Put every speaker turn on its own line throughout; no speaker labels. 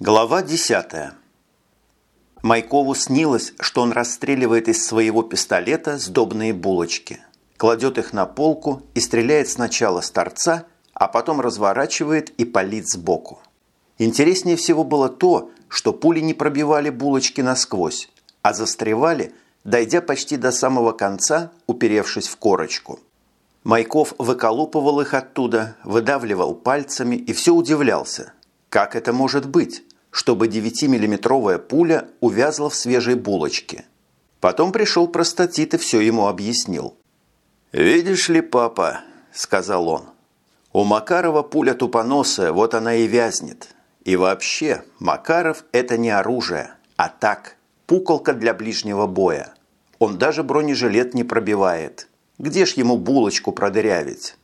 Глава 10. Майкову снилось, что он расстреливает из своего пистолета сдобные булочки, кладет их на полку и стреляет сначала с торца, а потом разворачивает и палит сбоку. Интереснее всего было то, что пули не пробивали булочки насквозь, а застревали, дойдя почти до самого конца, уперевшись в корочку. Майков выколупывал их оттуда, выдавливал пальцами и все удивлялся – как это может быть, чтобы 9-миллиметровая пуля увязла в свежей булочке? Потом пришел простатит и все ему объяснил. «Видишь ли, папа», – сказал он, – «у Макарова пуля тупоносая, вот она и вязнет. И вообще, Макаров – это не оружие, а так, пуколка для ближнего боя. Он даже бронежилет не пробивает. Где ж ему булочку продырявить?»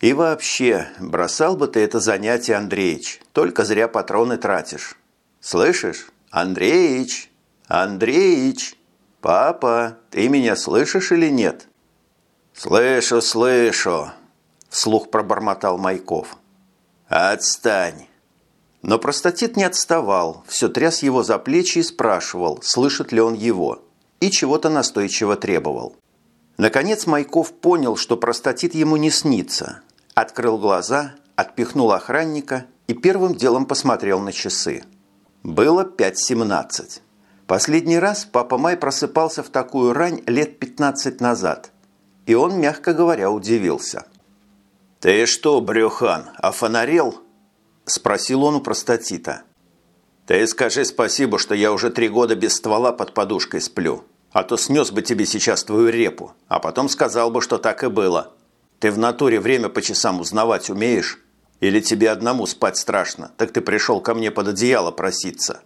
И вообще, бросал бы ты это занятие, Андреич, только зря патроны тратишь. Слышишь? Андреич! Андреич! Папа, ты меня слышишь или нет? Слышу, слышу, вслух пробормотал Майков. Отстань. Но простатит не отставал, все тряс его за плечи и спрашивал, слышит ли он его, и чего-то настойчиво требовал. Наконец Майков понял, что простатит ему не снится, Открыл глаза, отпихнул охранника и первым делом посмотрел на часы. Было 5.17. Последний раз папа Май просыпался в такую рань лет 15 назад. И он, мягко говоря, удивился. «Ты что, брюхан, офонарел?» – спросил он у простатита. «Ты скажи спасибо, что я уже три года без ствола под подушкой сплю, а то снес бы тебе сейчас твою репу, а потом сказал бы, что так и было». Ты в натуре время по часам узнавать умеешь? Или тебе одному спать страшно, так ты пришел ко мне под одеяло проситься?»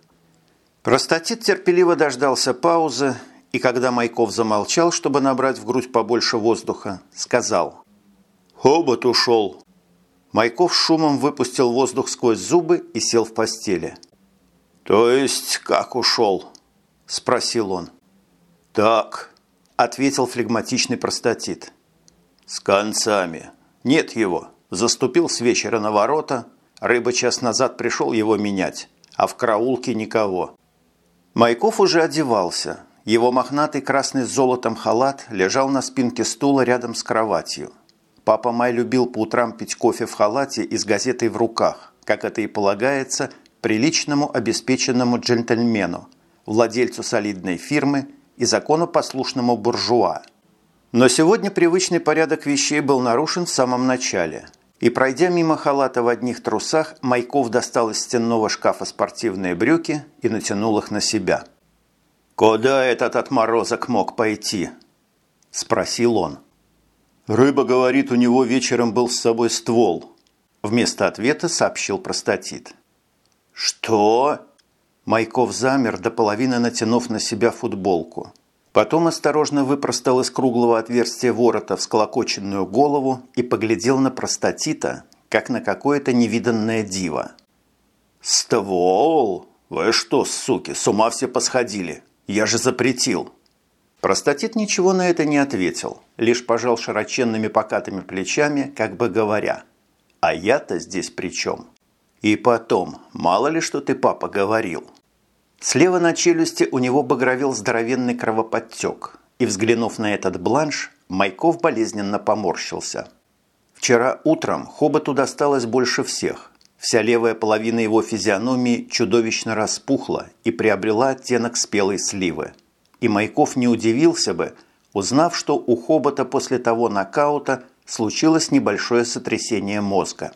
Простатит терпеливо дождался паузы, и когда Майков замолчал, чтобы набрать в грудь побольше воздуха, сказал «Хобот ушел». Майков шумом выпустил воздух сквозь зубы и сел в постели. «То есть как ушел?» – спросил он. «Так», – ответил флегматичный простатит. «С концами. Нет его. Заступил с вечера на ворота. Рыба час назад пришел его менять, а в караулке никого». Майков уже одевался. Его мохнатый красный с золотом халат лежал на спинке стула рядом с кроватью. Папа Май любил по утрам пить кофе в халате и с газетой в руках, как это и полагается приличному обеспеченному джентльмену, владельцу солидной фирмы и законопослушному буржуа – но сегодня привычный порядок вещей был нарушен в самом начале. И пройдя мимо халата в одних трусах, Майков достал из стенного шкафа спортивные брюки и натянул их на себя. «Куда этот отморозок мог пойти?» – спросил он. «Рыба говорит, у него вечером был с собой ствол», – вместо ответа сообщил простатит. «Что?» Майков замер, до половины натянув на себя футболку. Потом осторожно выпростал из круглого отверстия ворота всколокоченную голову и поглядел на простатита, как на какое-то невиданное диво. «Ствол? Вы что, суки, с ума все посходили? Я же запретил!» Простатит ничего на это не ответил, лишь пожал широченными покатыми плечами, как бы говоря, «А я-то здесь при чем?» И потом, мало ли что ты, папа, говорил – Слева на челюсти у него багровел здоровенный кровоподтек, и, взглянув на этот бланш, Майков болезненно поморщился. Вчера утром Хоботу досталось больше всех. Вся левая половина его физиономии чудовищно распухла и приобрела оттенок спелой сливы. И Майков не удивился бы, узнав, что у Хобота после того нокаута случилось небольшое сотрясение мозга.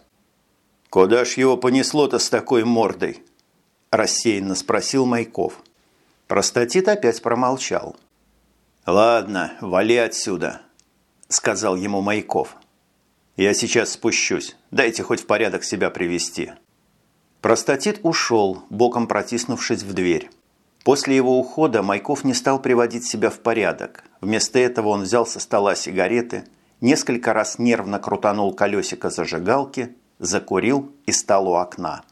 «Куда ж его понесло-то с такой мордой?» Рассеянно спросил Майков. Простатит опять промолчал. «Ладно, вали отсюда», – сказал ему Майков. «Я сейчас спущусь. Дайте хоть в порядок себя привести». Простатит ушел, боком протиснувшись в дверь. После его ухода Майков не стал приводить себя в порядок. Вместо этого он взял со стола сигареты, несколько раз нервно крутанул колесико зажигалки, закурил и стал у окна.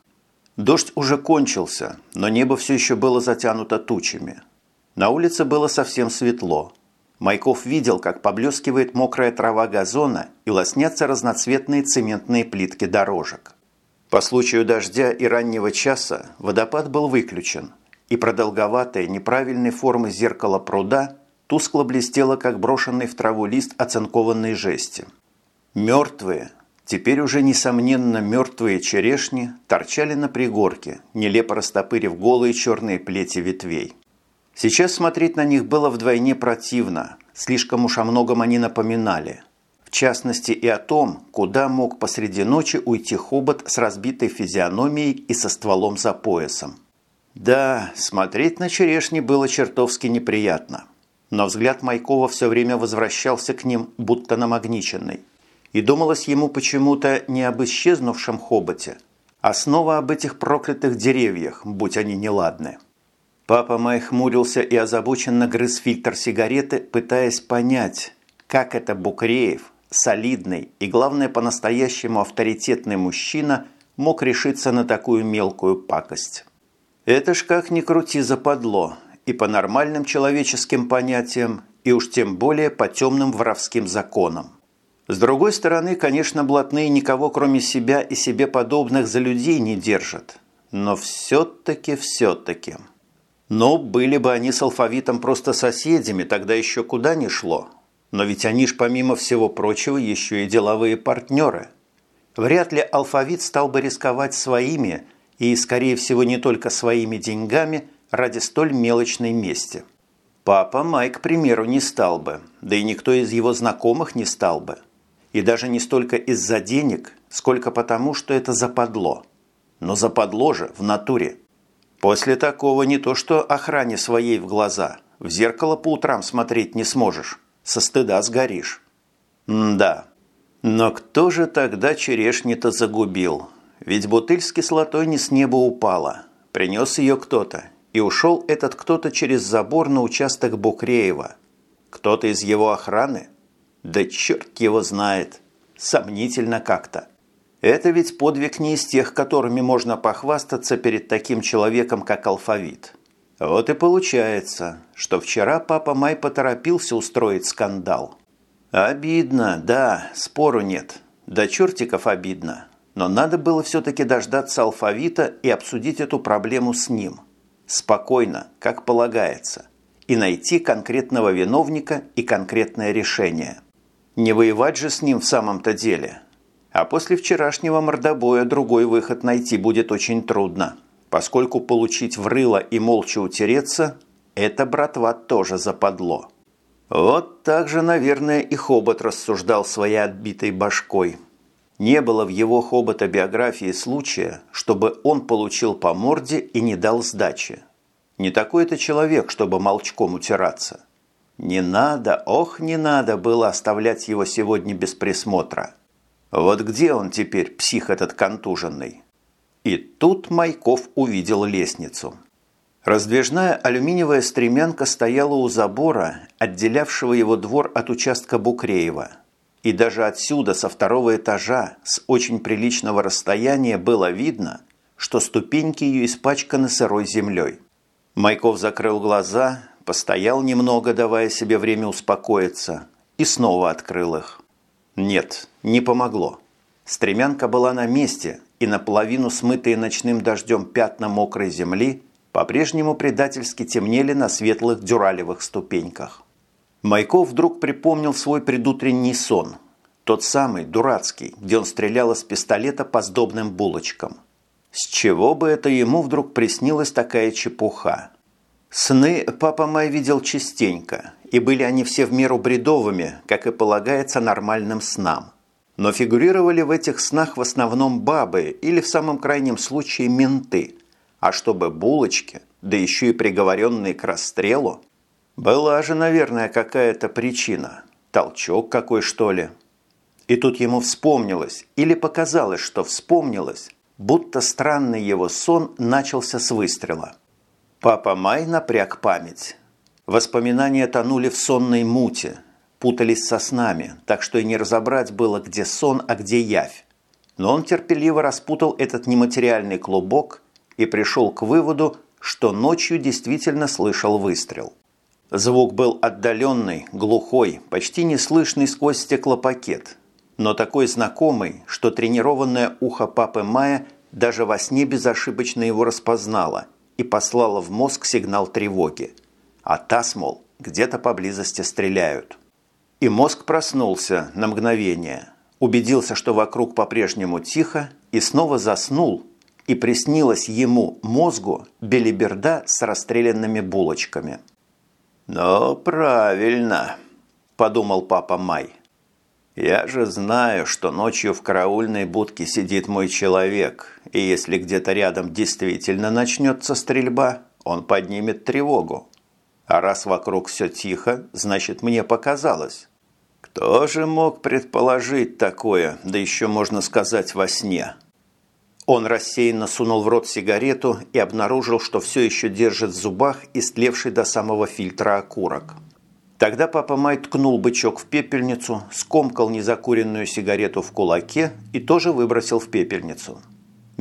Дождь уже кончился, но небо все еще было затянуто тучами. На улице было совсем светло. Майков видел, как поблескивает мокрая трава газона и лоснятся разноцветные цементные плитки дорожек. По случаю дождя и раннего часа водопад был выключен, и продолговатое неправильной формы зеркало пруда тускло блестело, как брошенный в траву лист оцинкованной жести. Мертвые, теперь уже несомненно мертвые черешни, торчали на пригорке, нелепо растопырив голые черные плети ветвей. Сейчас смотреть на них было вдвойне противно, слишком уж о многом они напоминали – в частности и о том, куда мог посреди ночи уйти хобот с разбитой физиономией и со стволом за поясом. Да, смотреть на черешни было чертовски неприятно. Но взгляд Майкова все время возвращался к ним, будто намагниченный. И думалось ему почему-то не об исчезнувшем хоботе, а снова об этих проклятых деревьях, будь они неладны. Папа Май хмурился и озабоченно грыз фильтр сигареты, пытаясь понять, как это Букреев, солидный и, главное, по-настоящему авторитетный мужчина мог решиться на такую мелкую пакость. Это ж как ни крути западло, и по нормальным человеческим понятиям, и уж тем более по темным воровским законам. С другой стороны, конечно, блатные никого кроме себя и себе подобных за людей не держат. Но все-таки, все-таки. Но были бы они с алфавитом просто соседями, тогда еще куда ни шло – но ведь они ж, помимо всего прочего, еще и деловые партнеры. Вряд ли алфавит стал бы рисковать своими и, скорее всего, не только своими деньгами ради столь мелочной мести. Папа Май, к примеру, не стал бы, да и никто из его знакомых не стал бы. И даже не столько из-за денег, сколько потому, что это западло. Но западло же в натуре. После такого не то что охране своей в глаза, в зеркало по утрам смотреть не сможешь со стыда сгоришь. Да. Но кто же тогда черешни-то загубил? Ведь бутыль с кислотой не с неба упала. Принес ее кто-то. И ушел этот кто-то через забор на участок Букреева. Кто-то из его охраны? Да черт его знает. Сомнительно как-то. Это ведь подвиг не из тех, которыми можно похвастаться перед таким человеком, как алфавит. Вот и получается, что вчера папа Май поторопился устроить скандал. Обидно, да, спору нет. До чертиков обидно. Но надо было все-таки дождаться алфавита и обсудить эту проблему с ним. Спокойно, как полагается. И найти конкретного виновника и конкретное решение. Не воевать же с ним в самом-то деле. А после вчерашнего мордобоя другой выход найти будет очень трудно поскольку получить в рыло и молча утереться – это, братва, тоже западло. Вот так же, наверное, и Хобот рассуждал своей отбитой башкой. Не было в его Хобота биографии случая, чтобы он получил по морде и не дал сдачи. Не такой это человек, чтобы молчком утираться. Не надо, ох, не надо было оставлять его сегодня без присмотра. Вот где он теперь, псих этот контуженный? И тут Майков увидел лестницу. Раздвижная алюминиевая стремянка стояла у забора, отделявшего его двор от участка Букреева. И даже отсюда, со второго этажа, с очень приличного расстояния было видно, что ступеньки ее испачканы сырой землей. Майков закрыл глаза, постоял немного, давая себе время успокоиться, и снова открыл их. Нет, не помогло. Стремянка была на месте, и наполовину смытые ночным дождем пятна мокрой земли по-прежнему предательски темнели на светлых дюралевых ступеньках. Майков вдруг припомнил свой предутренний сон. Тот самый, дурацкий, где он стрелял из пистолета по сдобным булочкам. С чего бы это ему вдруг приснилась такая чепуха? Сны папа Май видел частенько, и были они все в меру бредовыми, как и полагается нормальным снам. Но фигурировали в этих снах в основном бабы или в самом крайнем случае менты. А чтобы булочки, да еще и приговоренные к расстрелу, была же, наверное, какая-то причина. Толчок какой, что ли. И тут ему вспомнилось, или показалось, что вспомнилось, будто странный его сон начался с выстрела. Папа Май напряг память. Воспоминания тонули в сонной муте – путались со снами, так что и не разобрать было, где сон, а где явь. Но он терпеливо распутал этот нематериальный клубок и пришел к выводу, что ночью действительно слышал выстрел. Звук был отдаленный, глухой, почти неслышный сквозь стеклопакет, но такой знакомый, что тренированное ухо папы Мая даже во сне безошибочно его распознала и послала в мозг сигнал тревоги. А таз, мол, где-то поблизости стреляют. И мозг проснулся на мгновение, убедился, что вокруг по-прежнему тихо, и снова заснул, и приснилась ему, мозгу, белиберда с расстрелянными булочками. «Ну, правильно», – подумал папа Май. «Я же знаю, что ночью в караульной будке сидит мой человек, и если где-то рядом действительно начнется стрельба, он поднимет тревогу. А раз вокруг все тихо, значит, мне показалось. Кто же мог предположить такое, да еще можно сказать во сне?» Он рассеянно сунул в рот сигарету и обнаружил, что все еще держит в зубах истлевший до самого фильтра окурок. Тогда папа Май ткнул бычок в пепельницу, скомкал незакуренную сигарету в кулаке и тоже выбросил в пепельницу.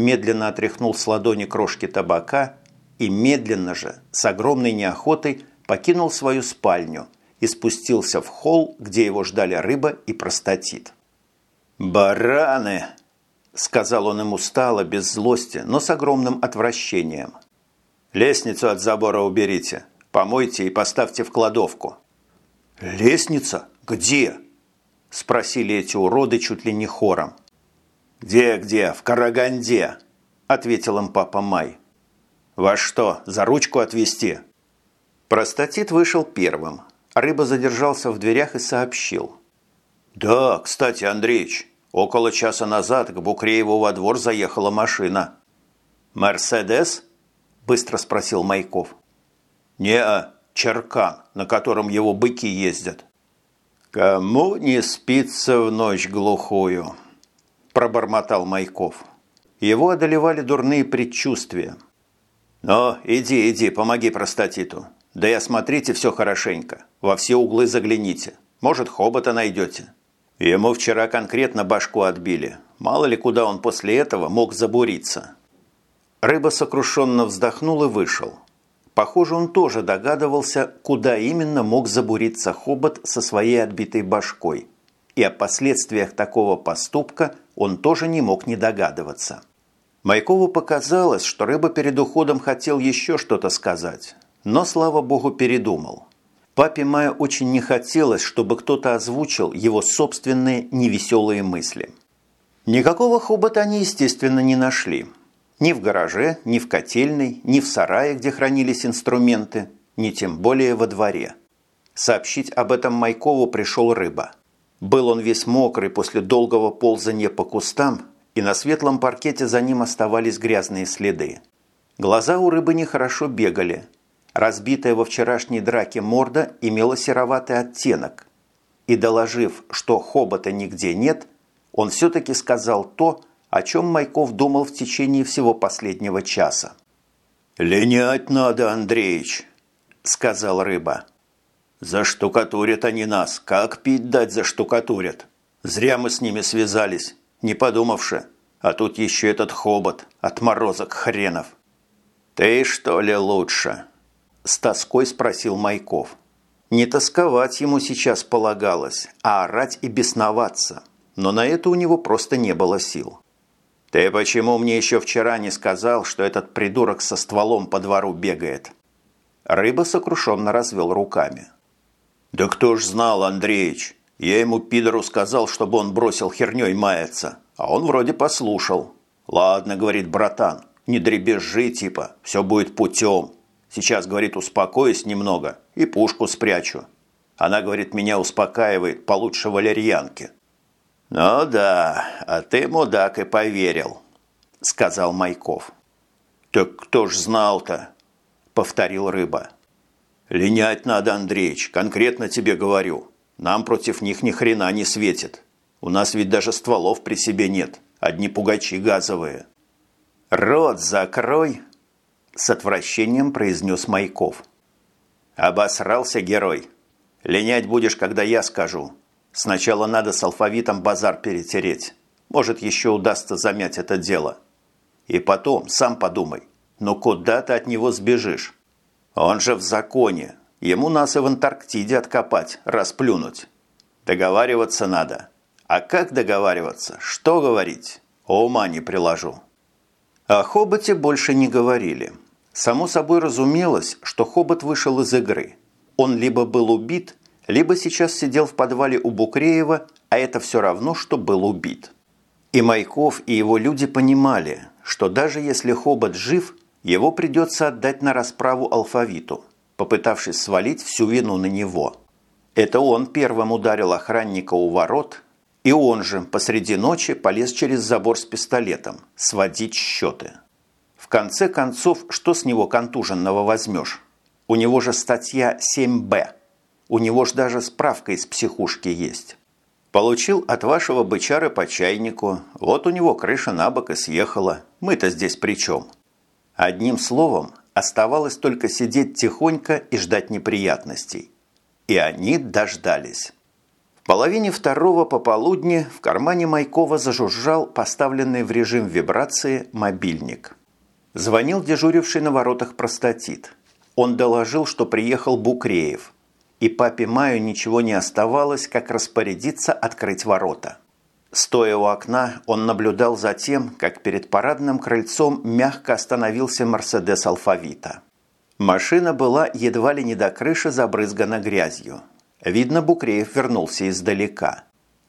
Медленно отряхнул с ладони крошки табака и медленно же, с огромной неохотой, покинул свою спальню и спустился в холл, где его ждали рыба и простатит. «Бараны!» – сказал он ему устало, без злости, но с огромным отвращением. «Лестницу от забора уберите, помойте и поставьте в кладовку». «Лестница? Где?» – спросили эти уроды чуть ли не хором. «Где-где? В Караганде!» – ответил им папа Май. «Во что, за ручку отвезти?» Простатит вышел первым. Рыба задержался в дверях и сообщил. «Да, кстати, Андреич, Около часа назад к Букрееву во двор заехала машина. «Мерседес?» – быстро спросил Майков. «Не-а, Черкан, на котором его быки ездят». «Кому не спится в ночь глухую?» – пробормотал Майков. Его одолевали дурные предчувствия. «Но иди, иди, помоги простатиту. Да и осмотрите все хорошенько. Во все углы загляните. Может, хобота найдете. Ему вчера конкретно башку отбили. Мало ли куда он после этого мог забуриться. Рыба сокрушенно вздохнул и вышел. Похоже, он тоже догадывался, куда именно мог забуриться хобот со своей отбитой башкой. И о последствиях такого поступка он тоже не мог не догадываться. Майкову показалось, что рыба перед уходом хотел еще что-то сказать, но, слава богу, передумал. Папе Мая очень не хотелось, чтобы кто-то озвучил его собственные невеселые мысли. Никакого хобота они, естественно, не нашли. Ни в гараже, ни в котельной, ни в сарае, где хранились инструменты, ни тем более во дворе. Сообщить об этом Майкову пришел рыба. Был он весь мокрый после долгого ползания по кустам, и на светлом паркете за ним оставались грязные следы. Глаза у рыбы нехорошо бегали – Разбитая во вчерашней драке морда имела сероватый оттенок. И доложив, что хобота нигде нет, он все-таки сказал то, о чем Майков думал в течение всего последнего часа. «Линять надо, Андреич», – сказал рыба. «Заштукатурят они нас. Как пить дать заштукатурят? Зря мы с ними связались, не подумавши. А тут еще этот хобот, отморозок хренов». «Ты что ли лучше?» С тоской спросил Майков. Не тосковать ему сейчас полагалось, а орать и бесноваться. Но на это у него просто не было сил. «Ты почему мне еще вчера не сказал, что этот придурок со стволом по двору бегает?» Рыба сокрушенно развел руками. «Да кто ж знал, Андреич? Я ему, пидору, сказал, чтобы он бросил херней маяться, а он вроде послушал. Ладно, говорит братан, не дребезжи, типа, все будет путем. Сейчас, говорит, успокоюсь немного и пушку спрячу. Она, говорит, меня успокаивает получше валерьянки. «Ну да, а ты, мудак, и поверил», – сказал Майков. «Так кто ж знал-то?» – повторил Рыба. «Линять надо, Андреич, конкретно тебе говорю. Нам против них ни хрена не светит. У нас ведь даже стволов при себе нет, одни пугачи газовые». «Рот закрой!» С отвращением произнес Майков. «Обосрался герой. Линять будешь, когда я скажу. Сначала надо с алфавитом базар перетереть. Может, еще удастся замять это дело. И потом, сам подумай, ну куда ты от него сбежишь? Он же в законе. Ему нас и в Антарктиде откопать, расплюнуть. Договариваться надо. А как договариваться? Что говорить? Ума не приложу». О Хоботе больше не говорили. Само собой разумелось, что Хобот вышел из игры. Он либо был убит, либо сейчас сидел в подвале у Букреева, а это все равно, что был убит. И Майков, и его люди понимали, что даже если Хобот жив, его придется отдать на расправу алфавиту, попытавшись свалить всю вину на него. Это он первым ударил охранника у ворот, и он же посреди ночи полез через забор с пистолетом, сводить счеты. В конце концов, что с него контуженного возьмешь? У него же статья 7Б. У него же даже справка из психушки есть. Получил от вашего бычара по чайнику, вот у него крыша на бок и съехала. Мы-то здесь при чем? Одним словом, оставалось только сидеть тихонько и ждать неприятностей. И они дождались. В половине второго пополудни в кармане Майкова зажужжал поставленный в режим вибрации мобильник. Звонил дежуривший на воротах простатит. Он доложил, что приехал Букреев – и папе Маю ничего не оставалось, как распорядиться открыть ворота. Стоя у окна, он наблюдал за тем, как перед парадным крыльцом мягко остановился «Мерседес Алфавита». Машина была едва ли не до крыши забрызгана грязью. Видно, Букреев вернулся издалека.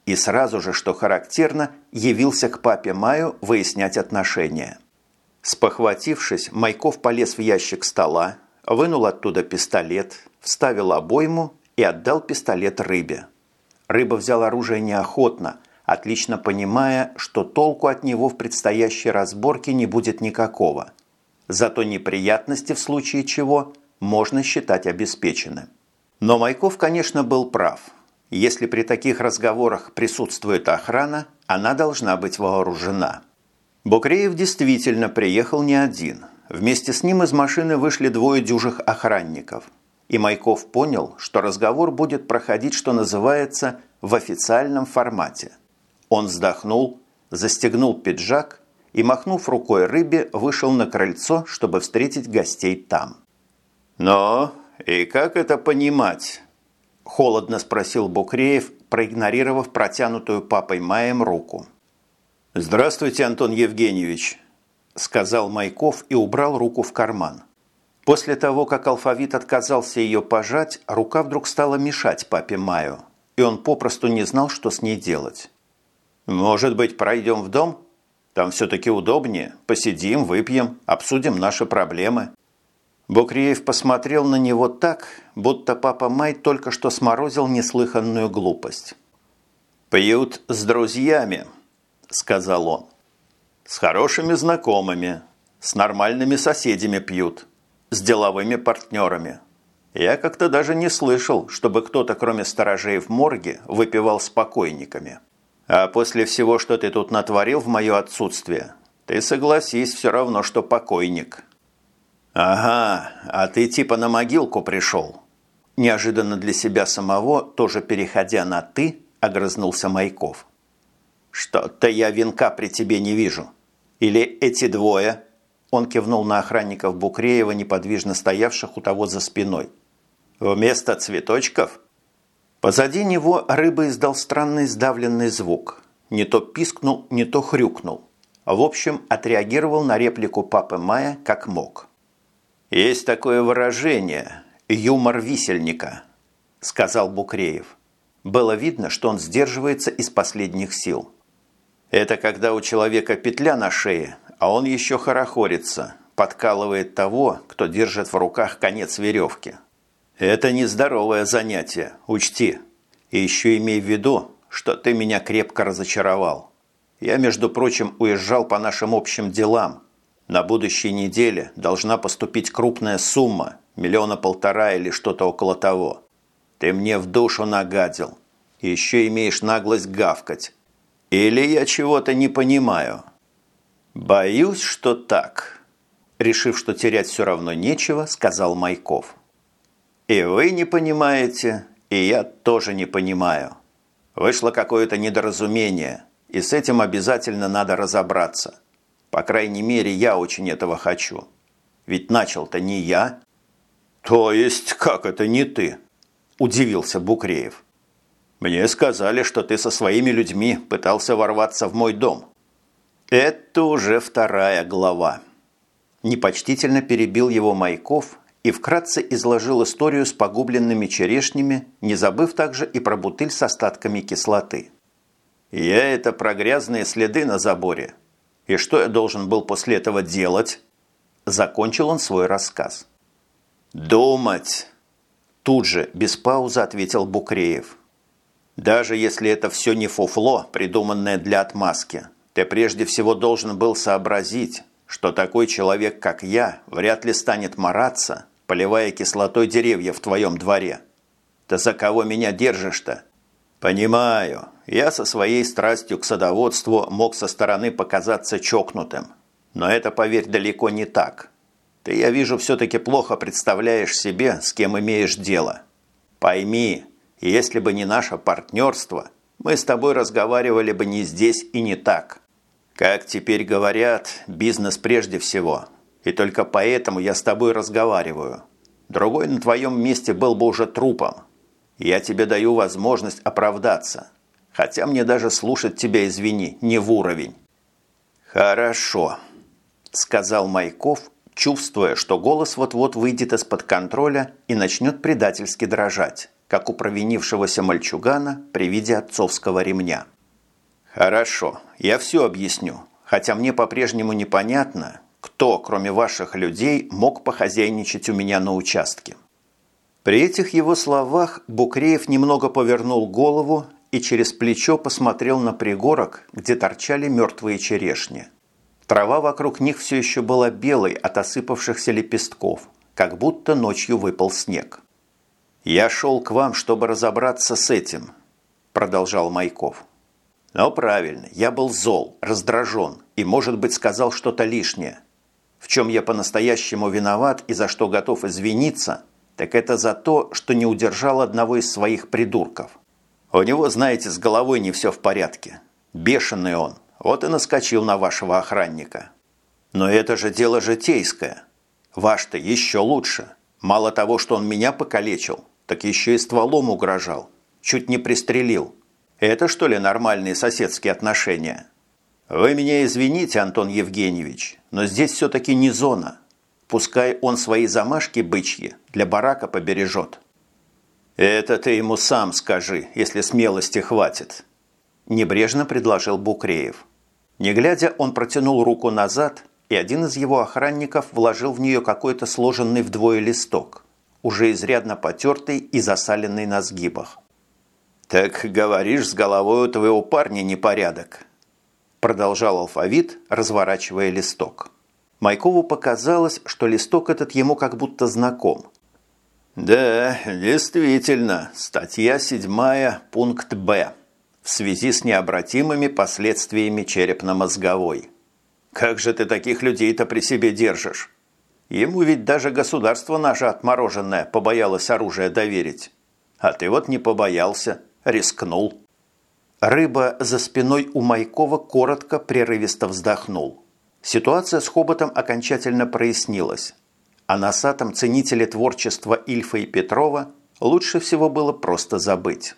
И сразу же, что характерно, явился к папе Маю выяснять отношения. Спохватившись, Майков полез в ящик стола, вынул оттуда пистолет, вставил обойму и отдал пистолет рыбе. Рыба взял оружие неохотно, отлично понимая, что толку от него в предстоящей разборке не будет никакого. Зато неприятности в случае чего можно считать обеспечены. Но Майков, конечно, был прав. Если при таких разговорах присутствует охрана, она должна быть вооружена. Букреев действительно приехал не один. Вместе с ним из машины вышли двое дюжих охранников – и Майков понял, что разговор будет проходить, что называется, в официальном формате. Он вздохнул, застегнул пиджак и, махнув рукой рыбе, вышел на крыльцо, чтобы встретить гостей там. «Но и как это понимать?» – холодно спросил Букреев, проигнорировав протянутую папой Маем руку. «Здравствуйте, Антон Евгеньевич», – сказал Майков и убрал руку в карман. После того, как алфавит отказался ее пожать, рука вдруг стала мешать папе Маю, и он попросту не знал, что с ней делать. «Может быть, пройдем в дом? Там все-таки удобнее. Посидим, выпьем, обсудим наши проблемы». Букреев посмотрел на него так, будто папа Май только что сморозил неслыханную глупость. «Пьют с друзьями», – сказал он. «С хорошими знакомыми, с нормальными соседями пьют» с деловыми партнерами. Я как-то даже не слышал, чтобы кто-то, кроме сторожей в морге, выпивал с покойниками. А после всего, что ты тут натворил в мое отсутствие, ты согласись все равно, что покойник. Ага, а ты типа на могилку пришел. Неожиданно для себя самого, тоже переходя на «ты», огрызнулся Майков. Что-то я венка при тебе не вижу. Или эти двое – он кивнул на охранников Букреева, неподвижно стоявших у того за спиной. «Вместо цветочков?» Позади него рыба издал странный сдавленный звук. Не то пискнул, не то хрюкнул. В общем, отреагировал на реплику папы Мая как мог. «Есть такое выражение – юмор висельника», – сказал Букреев. Было видно, что он сдерживается из последних сил. Это когда у человека петля на шее, а он еще хорохорится, подкалывает того, кто держит в руках конец веревки. Это нездоровое занятие, учти. И еще имей в виду, что ты меня крепко разочаровал. Я, между прочим, уезжал по нашим общим делам. На будущей неделе должна поступить крупная сумма, миллиона полтора или что-то около того. Ты мне в душу нагадил. И еще имеешь наглость гавкать. Или я чего-то не понимаю?» «Боюсь, что так», – решив, что терять все равно нечего, сказал Майков. «И вы не понимаете, и я тоже не понимаю. Вышло какое-то недоразумение, и с этим обязательно надо разобраться. По крайней мере, я очень этого хочу. Ведь начал-то не я». «То есть, как это не ты?» – удивился Букреев. «Мне сказали, что ты со своими людьми пытался ворваться в мой дом». Это уже вторая глава. Непочтительно перебил его Майков и вкратце изложил историю с погубленными черешнями, не забыв также и про бутыль с остатками кислоты. «Я это про грязные следы на заборе. И что я должен был после этого делать?» Закончил он свой рассказ. «Думать!» Тут же, без паузы, ответил Букреев. «Даже если это все не фуфло, придуманное для отмазки, ты прежде всего должен был сообразить, что такой человек, как я, вряд ли станет мараться, поливая кислотой деревья в твоем дворе. Ты за кого меня держишь-то? Понимаю, я со своей страстью к садоводству мог со стороны показаться чокнутым. Но это, поверь, далеко не так. Ты, я вижу, все-таки плохо представляешь себе, с кем имеешь дело. Пойми, если бы не наше партнерство, мы с тобой разговаривали бы не здесь и не так. Как теперь говорят, бизнес прежде всего. И только поэтому я с тобой разговариваю. Другой на твоем месте был бы уже трупом. Я тебе даю возможность оправдаться. Хотя мне даже слушать тебя, извини, не в уровень. Хорошо, сказал Майков, чувствуя, что голос вот-вот выйдет из-под контроля и начнет предательски дрожать, как у провинившегося мальчугана при виде отцовского ремня. «Хорошо, я все объясню, хотя мне по-прежнему непонятно, кто, кроме ваших людей, мог похозяйничать у меня на участке». При этих его словах Букреев немного повернул голову и через плечо посмотрел на пригорок, где торчали мертвые черешни. Трава вокруг них все еще была белой от осыпавшихся лепестков, как будто ночью выпал снег. «Я шел к вам, чтобы разобраться с этим», – продолжал Майков. Но правильно, я был зол, раздражен и, может быть, сказал что-то лишнее. В чем я по-настоящему виноват и за что готов извиниться, так это за то, что не удержал одного из своих придурков. У него, знаете, с головой не все в порядке. Бешеный он, вот и наскочил на вашего охранника. Но это же дело житейское. Ваш-то еще лучше. Мало того, что он меня покалечил, так еще и стволом угрожал. Чуть не пристрелил. Это что ли нормальные соседские отношения? Вы меня извините, Антон Евгеньевич, но здесь все-таки не зона. Пускай он свои замашки бычьи для барака побережет. Это ты ему сам скажи, если смелости хватит. Небрежно предложил Букреев. Не глядя, он протянул руку назад, и один из его охранников вложил в нее какой-то сложенный вдвое листок, уже изрядно потертый и засаленный на сгибах. «Так говоришь, с головой у твоего парня непорядок», продолжал алфавит, разворачивая листок. Майкову показалось, что листок этот ему как будто знаком. «Да, действительно, статья 7, пункт «Б» в связи с необратимыми последствиями черепно-мозговой. Как же ты таких людей-то при себе держишь? Ему ведь даже государство наше отмороженное побоялось оружие доверить. А ты вот не побоялся, Рискнул. Рыба за спиной у Майкова коротко, прерывисто вздохнул. Ситуация с хоботом окончательно прояснилась. А носатом ценителе творчества Ильфа и Петрова лучше всего было просто забыть.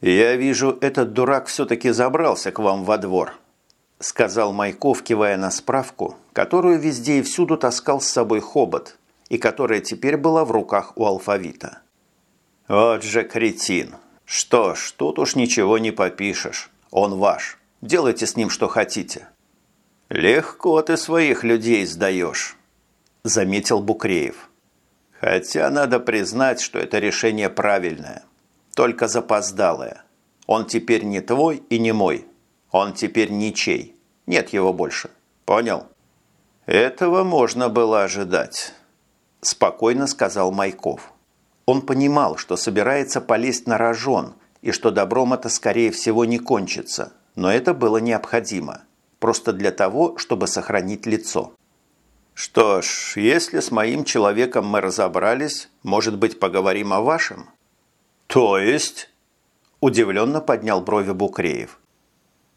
«Я вижу, этот дурак все-таки забрался к вам во двор», сказал Майков, кивая на справку, которую везде и всюду таскал с собой хобот, и которая теперь была в руках у алфавита. «Вот же кретин! «Что ж, тут уж ничего не попишешь. Он ваш. Делайте с ним что хотите». «Легко ты своих людей сдаешь», – заметил Букреев. «Хотя надо признать, что это решение правильное, только запоздалое. Он теперь не твой и не мой. Он теперь ничей. Нет его больше. Понял?» «Этого можно было ожидать», – спокойно сказал Майков. Он понимал, что собирается полезть на рожон и что добром это, скорее всего, не кончится, но это было необходимо, просто для того, чтобы сохранить лицо. «Что ж, если с моим человеком мы разобрались, может быть, поговорим о вашем?» «То есть?» – удивленно поднял брови Букреев.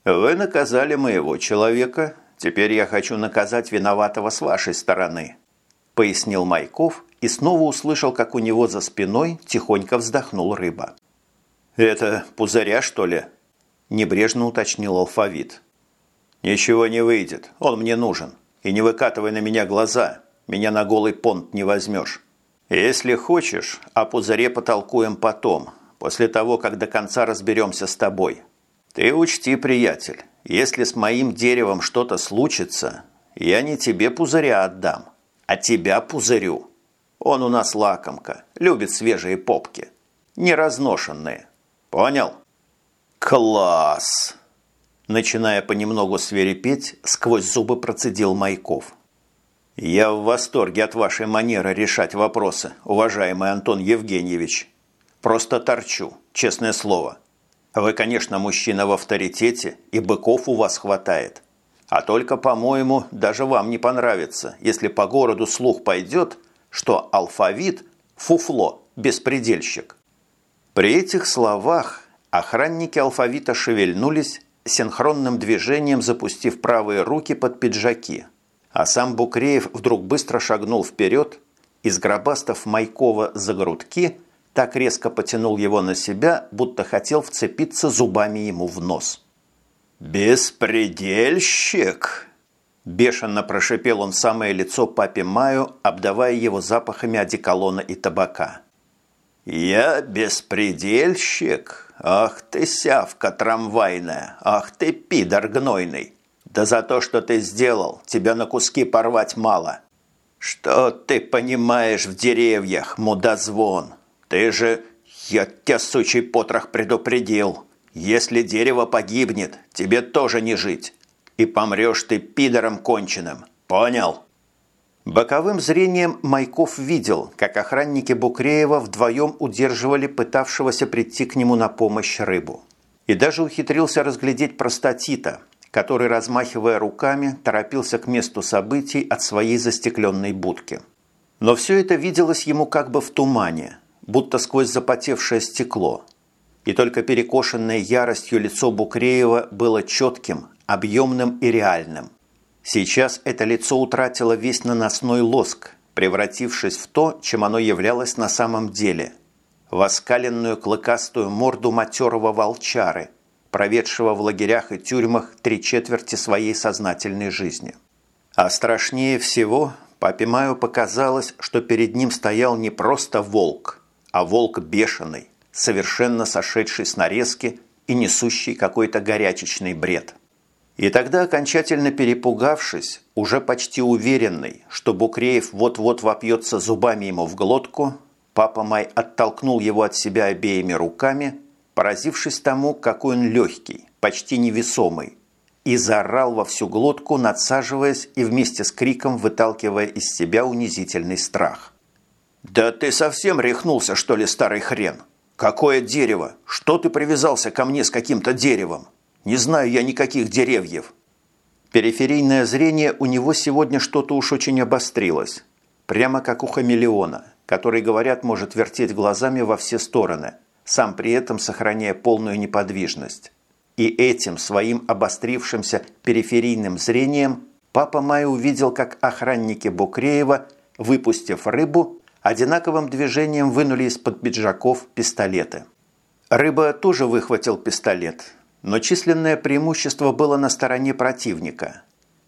«Вы наказали моего человека, теперь я хочу наказать виноватого с вашей стороны», – пояснил Майков и снова услышал, как у него за спиной тихонько вздохнул рыба. «Это пузыря, что ли?» – небрежно уточнил алфавит. «Ничего не выйдет, он мне нужен. И не выкатывай на меня глаза, меня на голый понт не возьмешь. Если хочешь, о пузыре потолкуем потом, после того, как до конца разберемся с тобой. Ты учти, приятель, если с моим деревом что-то случится, я не тебе пузыря отдам, а тебя пузырю. Он у нас лакомка, любит свежие попки, неразношенные. Понял? Класс! Начиная понемногу свирепеть, сквозь зубы процедил Майков. «Я в восторге от вашей манеры решать вопросы, уважаемый Антон Евгеньевич. Просто торчу, честное слово. Вы, конечно, мужчина в авторитете, и быков у вас хватает. А только, по-моему, даже вам не понравится, если по городу слух пойдет, что алфавит – фуфло, беспредельщик». При этих словах охранники алфавита шевельнулись синхронным движением запустив правые руки под пиджаки. А сам Букреев вдруг быстро шагнул вперед и, сгробастав Майкова за грудки, так резко потянул его на себя, будто хотел вцепиться зубами ему в нос. «Беспредельщик!» Бешено прошипел он в самое лицо папе Маю, обдавая его запахами одеколона и табака. «Я беспредельщик? «Ах ты, сявка трамвайная! Ах ты, пидор гнойный! Да за то, что ты сделал, тебя на куски порвать мало! Что ты понимаешь в деревьях, мудозвон? Ты же... Я тебя, сучий потрох, предупредил! Если дерево погибнет, тебе тоже не жить! И помрешь ты пидором конченым! Понял?» Боковым зрением Майков видел, как охранники Букреева вдвоем удерживали пытавшегося прийти к нему на помощь рыбу. И даже ухитрился разглядеть простатита, который, размахивая руками, торопился к месту событий от своей застекленной будки. Но все это виделось ему как бы в тумане, будто сквозь запотевшее стекло. И только перекошенное яростью лицо Букреева было четким, объемным и реальным – Сейчас это лицо утратило весь наносной лоск, превратившись в то, чем оно являлось на самом деле – в оскаленную клыкастую морду матерого волчары, проведшего в лагерях и тюрьмах три четверти своей сознательной жизни. А страшнее всего папе Маю показалось, что перед ним стоял не просто волк, а волк бешеный, совершенно сошедший с нарезки и несущий какой-то горячечный бред – и тогда, окончательно перепугавшись, уже почти уверенный, что Букреев вот-вот вопьется зубами ему в глотку, папа Май оттолкнул его от себя обеими руками, поразившись тому, какой он легкий, почти невесомый, и заорал во всю глотку, надсаживаясь и вместе с криком выталкивая из себя унизительный страх. «Да ты совсем рехнулся, что ли, старый хрен? Какое дерево? Что ты привязался ко мне с каким-то деревом? Не знаю я никаких деревьев. Периферийное зрение у него сегодня что-то уж очень обострилось. Прямо как у хамелеона, который, говорят, может вертеть глазами во все стороны, сам при этом сохраняя полную неподвижность. И этим своим обострившимся периферийным зрением папа Май увидел, как охранники Букреева, выпустив рыбу, одинаковым движением вынули из-под пиджаков пистолеты. Рыба тоже выхватил пистолет – но численное преимущество было на стороне противника.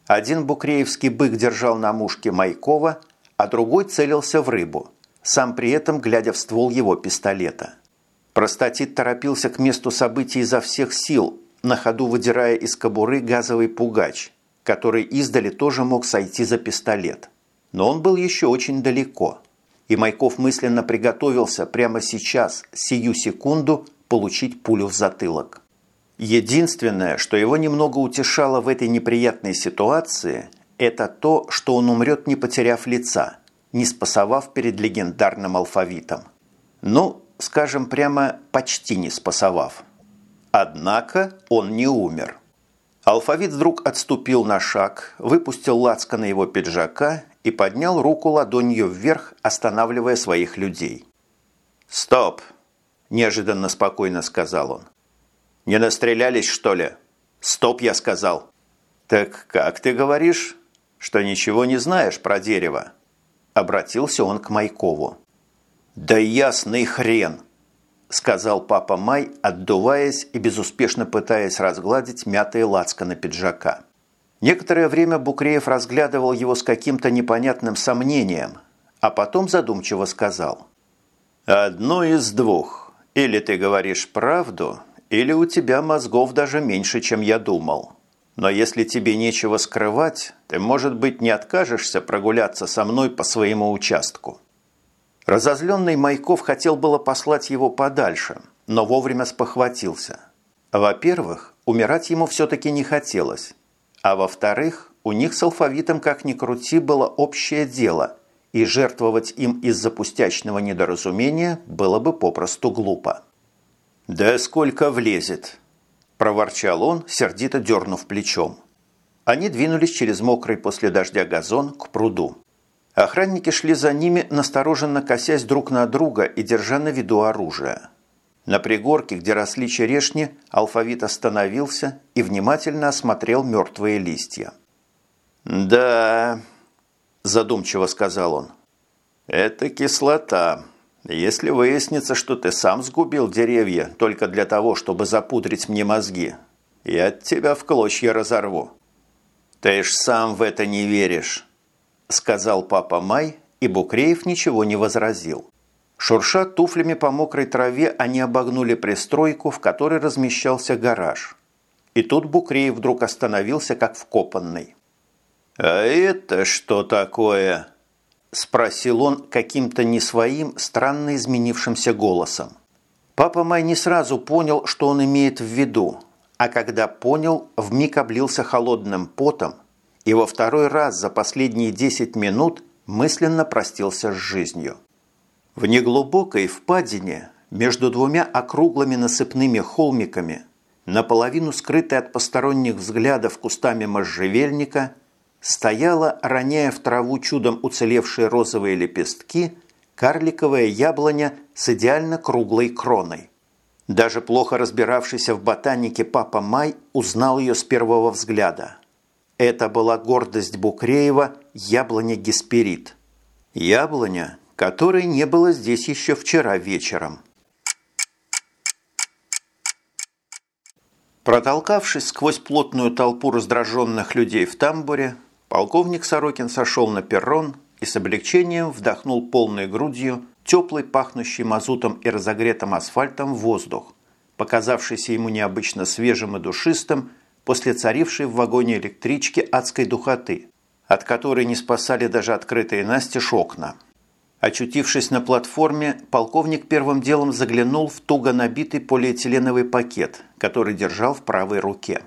Один букреевский бык держал на мушке Майкова, а другой целился в рыбу, сам при этом глядя в ствол его пистолета. Простатит торопился к месту событий изо всех сил, на ходу выдирая из кобуры газовый пугач, который издали тоже мог сойти за пистолет. Но он был еще очень далеко, и Майков мысленно приготовился прямо сейчас, сию секунду, получить пулю в затылок. Единственное, что его немного утешало в этой неприятной ситуации, это то, что он умрет, не потеряв лица, не спасовав перед легендарным алфавитом. Ну, скажем прямо, почти не спасовав. Однако он не умер. Алфавит вдруг отступил на шаг, выпустил лацко на его пиджака и поднял руку ладонью вверх, останавливая своих людей. «Стоп!» – неожиданно спокойно сказал он. Не настрелялись, что ли? Стоп, я сказал. Так как ты говоришь, что ничего не знаешь про дерево? Обратился он к Майкову. Да ясный хрен, сказал папа Май, отдуваясь и безуспешно пытаясь разгладить мятые лацко на пиджака. Некоторое время Букреев разглядывал его с каким-то непонятным сомнением, а потом задумчиво сказал. «Одно из двух. Или ты говоришь правду, или у тебя мозгов даже меньше, чем я думал. Но если тебе нечего скрывать, ты, может быть, не откажешься прогуляться со мной по своему участку». Разозленный Майков хотел было послать его подальше, но вовремя спохватился. Во-первых, умирать ему все-таки не хотелось. А во-вторых, у них с алфавитом, как ни крути, было общее дело, и жертвовать им из-за пустячного недоразумения было бы попросту глупо. «Да сколько влезет!» – проворчал он, сердито дернув плечом. Они двинулись через мокрый после дождя газон к пруду. Охранники шли за ними, настороженно косясь друг на друга и держа на виду оружие. На пригорке, где росли черешни, алфавит остановился и внимательно осмотрел мертвые листья. «Да», – задумчиво сказал он, – «это кислота. Если выяснится, что ты сам сгубил деревья только для того, чтобы запудрить мне мозги, я тебя в клочья разорву». «Ты ж сам в это не веришь» сказал папа Май, и Букреев ничего не возразил. Шурша туфлями по мокрой траве, они обогнули пристройку, в которой размещался гараж. И тут Букреев вдруг остановился, как вкопанный. «А это что такое?» – спросил он каким-то не своим, странно изменившимся голосом. Папа Май не сразу понял, что он имеет в виду, а когда понял, вмиг облился холодным потом и во второй раз за последние 10 минут мысленно простился с жизнью. В неглубокой впадине между двумя округлыми насыпными холмиками, наполовину скрытой от посторонних взглядов кустами можжевельника, стояла, роняя в траву чудом уцелевшие розовые лепестки, карликовая яблоня с идеально круглой кроной. Даже плохо разбиравшийся в ботанике папа Май узнал ее с первого взгляда – это была гордость Букреева яблоня Гесперид. Яблоня, которой не было здесь еще вчера вечером. Протолкавшись сквозь плотную толпу раздраженных людей в тамбуре, полковник Сорокин сошел на перрон и с облегчением вдохнул полной грудью теплый, пахнущий мазутом и разогретым асфальтом воздух, показавшийся ему необычно свежим и душистым, после царившей в вагоне электрички адской духоты, от которой не спасали даже открытые настежь окна. Очутившись на платформе, полковник первым делом заглянул в туго набитый полиэтиленовый пакет, который держал в правой руке.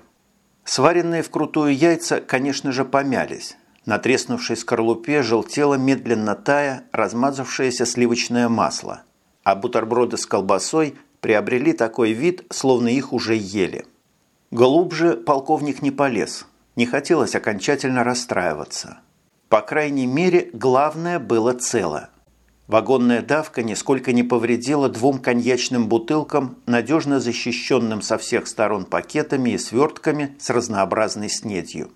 Сваренные вкрутую яйца, конечно же, помялись. На треснувшей скорлупе желтело медленно тая размазавшееся сливочное масло, а бутерброды с колбасой приобрели такой вид, словно их уже ели – Глубже полковник не полез. Не хотелось окончательно расстраиваться. По крайней мере, главное было цело. Вагонная давка нисколько не повредила двум коньячным бутылкам, надежно защищенным со всех сторон пакетами и свертками с разнообразной снедью.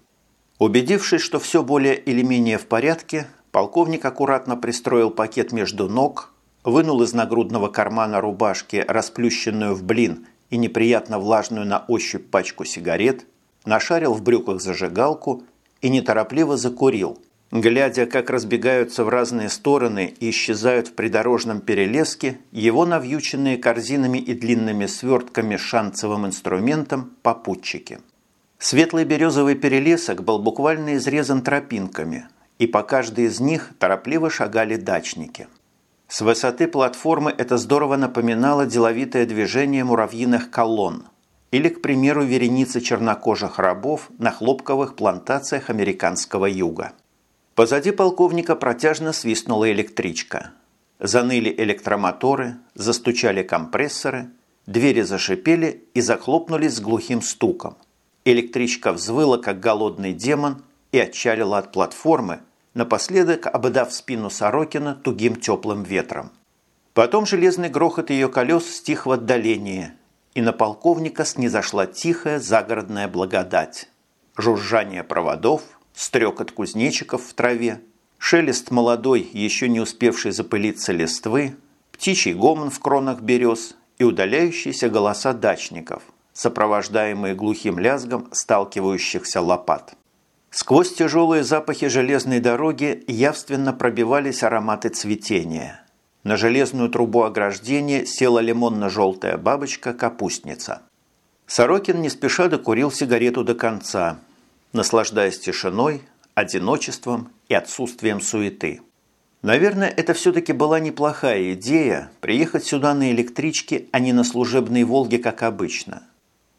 Убедившись, что все более или менее в порядке, полковник аккуратно пристроил пакет между ног, вынул из нагрудного кармана рубашки расплющенную в блин и неприятно влажную на ощупь пачку сигарет, нашарил в брюках зажигалку и неторопливо закурил, глядя, как разбегаются в разные стороны и исчезают в придорожном перелеске его навьюченные корзинами и длинными свертками шанцевым инструментом попутчики. Светлый березовый перелесок был буквально изрезан тропинками, и по каждой из них торопливо шагали дачники – с высоты платформы это здорово напоминало деловитое движение муравьиных колонн или, к примеру, вереницы чернокожих рабов на хлопковых плантациях американского юга. Позади полковника протяжно свистнула электричка. Заныли электромоторы, застучали компрессоры, двери зашипели и захлопнулись с глухим стуком. Электричка взвыла, как голодный демон, и отчалила от платформы, напоследок обдав спину Сорокина тугим теплым ветром. Потом железный грохот ее колес стих в отдалении, и на полковника снизошла тихая загородная благодать. Жужжание проводов, стрекот кузнечиков в траве, шелест молодой, еще не успевший запылиться листвы, птичий гомон в кронах берез и удаляющиеся голоса дачников, сопровождаемые глухим лязгом сталкивающихся лопат. Сквозь тяжелые запахи железной дороги явственно пробивались ароматы цветения. На железную трубу ограждения села лимонно-желтая бабочка-капустница. Сорокин не спеша докурил сигарету до конца, наслаждаясь тишиной, одиночеством и отсутствием суеты. Наверное, это все-таки была неплохая идея приехать сюда на электричке, а не на служебной «Волге», как обычно.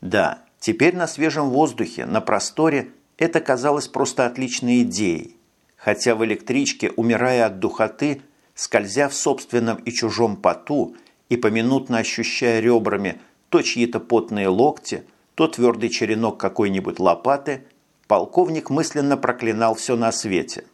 Да, теперь на свежем воздухе, на просторе, это казалось просто отличной идеей. Хотя в электричке, умирая от духоты, скользя в собственном и чужом поту и поминутно ощущая ребрами то чьи-то потные локти, то твердый черенок какой-нибудь лопаты, полковник мысленно проклинал все на свете.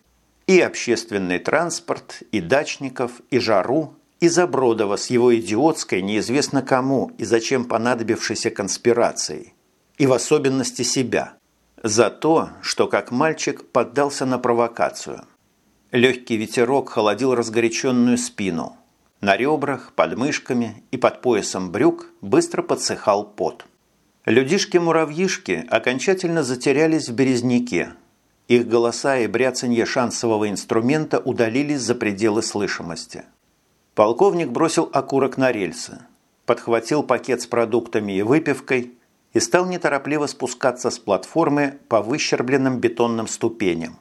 И общественный транспорт, и дачников, и жару, и Забродова с его идиотской, неизвестно кому и зачем понадобившейся конспирацией. И в особенности себя. За то, что как мальчик поддался на провокацию. Легкий ветерок холодил разгоряченную спину. На ребрах, под мышками и под поясом брюк быстро подсыхал пот. Людишки-муравьишки окончательно затерялись в березняке. Их голоса и бряцанье шансового инструмента удалились за пределы слышимости. Полковник бросил окурок на рельсы, подхватил пакет с продуктами и выпивкой и стал неторопливо спускаться с платформы по выщербленным бетонным ступеням.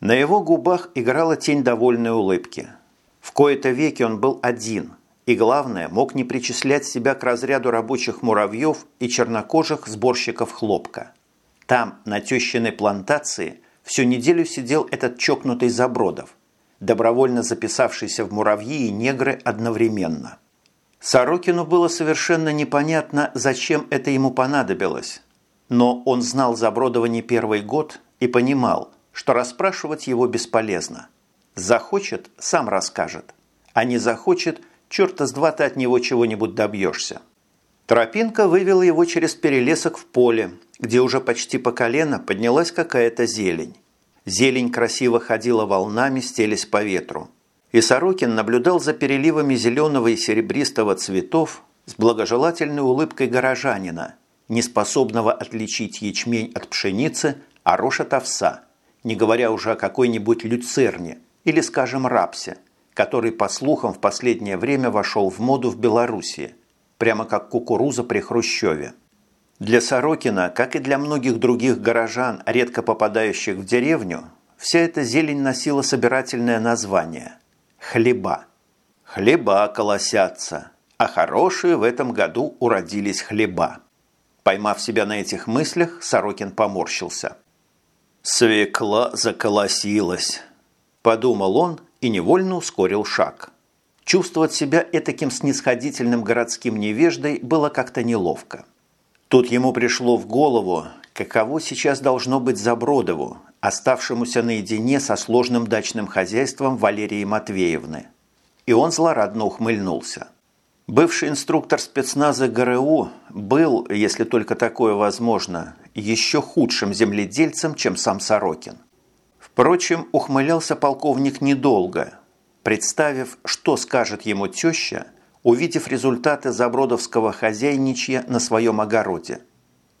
На его губах играла тень довольной улыбки. В кои-то веки он был один – и, главное, мог не причислять себя к разряду рабочих муравьев и чернокожих сборщиков хлопка. Там, на тещиной плантации, всю неделю сидел этот чокнутый Забродов, добровольно записавшийся в муравьи и негры одновременно. Сорокину было совершенно непонятно, зачем это ему понадобилось. Но он знал Забродова не первый год и понимал, что расспрашивать его бесполезно. Захочет – сам расскажет, а не захочет – черта с два ты от него чего-нибудь добьешься. Тропинка вывела его через перелесок в поле, где уже почти по колено поднялась какая-то зелень. Зелень красиво ходила волнами, стелись по ветру. И Сорокин наблюдал за переливами зеленого и серебристого цветов с благожелательной улыбкой горожанина, неспособного отличить ячмень от пшеницы, а рожь от овса, не говоря уже о какой-нибудь люцерне или, скажем, рапсе – который, по слухам, в последнее время вошел в моду в Белоруссии, прямо как кукуруза при Хрущеве. Для Сорокина, как и для многих других горожан, редко попадающих в деревню, вся эта зелень носила собирательное название – хлеба. Хлеба колосятся, а хорошие в этом году уродились хлеба. Поймав себя на этих мыслях, Сорокин поморщился. «Свекла заколосилась», – подумал он и невольно ускорил шаг. Чувствовать себя этаким снисходительным городским невеждой было как-то неловко. Тут ему пришло в голову, каково сейчас должно быть Забродову, оставшемуся наедине со сложным дачным хозяйством Валерии Матвеевны. И он злорадно ухмыльнулся. Бывший инструктор спецназа ГРУ был, если только такое возможно, еще худшим земледельцем, чем сам Сорокин. Впрочем, ухмылялся полковник недолго, представив, что скажет ему теща, увидев результаты забродовского хозяйничья на своем огороде.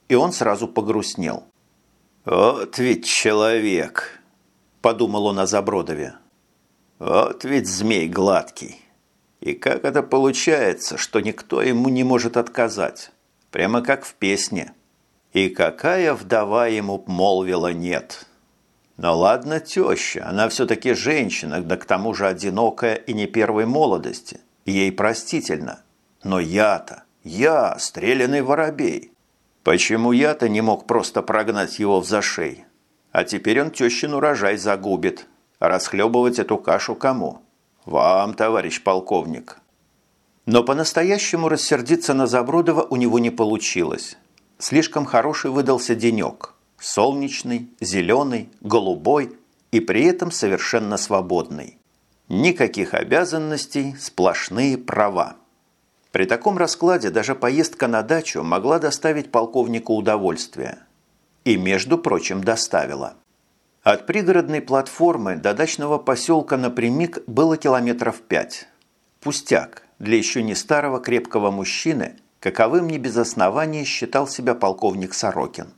И он сразу погрустнел. «Вот ведь человек!» – подумал он о Забродове. «Вот ведь змей гладкий! И как это получается, что никто ему не может отказать? Прямо как в песне. И какая вдова ему молвила «нет»?» Но ладно, теща, она все-таки женщина, да к тому же одинокая и не первой молодости. Ей простительно. Но я-то, я, стрелянный воробей. Почему я-то не мог просто прогнать его в зашей? А теперь он тещин урожай загубит. расхлебывать эту кашу кому? Вам, товарищ полковник. Но по-настоящему рассердиться на Забродова у него не получилось. Слишком хороший выдался денек – Солнечный, зеленый, голубой и при этом совершенно свободный. Никаких обязанностей, сплошные права. При таком раскладе даже поездка на дачу могла доставить полковнику удовольствие. И, между прочим, доставила. От пригородной платформы до дачного поселка напрямик было километров пять. Пустяк для еще не старого крепкого мужчины, каковым не без основания считал себя полковник Сорокин.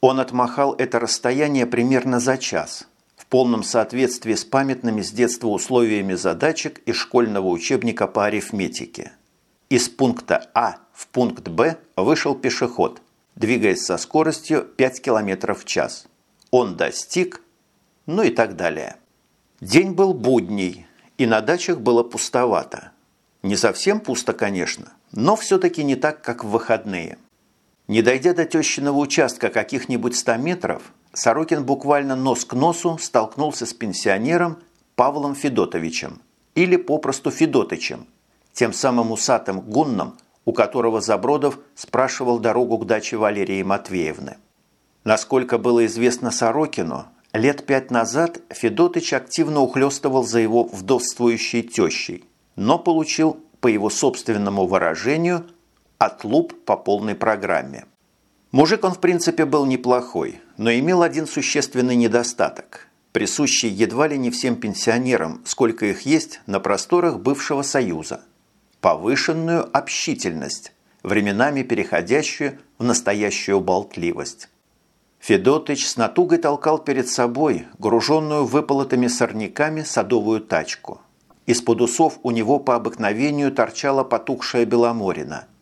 Он отмахал это расстояние примерно за час, в полном соответствии с памятными с детства условиями задачек из школьного учебника по арифметике. Из пункта А в пункт Б вышел пешеход, двигаясь со скоростью 5 км в час. Он достиг, ну и так далее. День был будний, и на дачах было пустовато. Не совсем пусто, конечно, но все-таки не так, как в выходные. Не дойдя до тещиного участка каких-нибудь 100 метров, Сорокин буквально нос к носу столкнулся с пенсионером Павлом Федотовичем или попросту Федотычем, тем самым усатым гунном, у которого Забродов спрашивал дорогу к даче Валерии Матвеевны. Насколько было известно Сорокину, лет пять назад Федотыч активно ухлёстывал за его вдовствующей тещей, но получил, по его собственному выражению, отлуп по полной программе. Мужик он в принципе был неплохой, но имел один существенный недостаток, присущий едва ли не всем пенсионерам, сколько их есть на просторах бывшего Союза. Повышенную общительность, временами переходящую в настоящую болтливость. Федотыч с натугой толкал перед собой груженную выполотыми сорняками садовую тачку. Из-под усов у него по обыкновению торчала потухшая беломорина –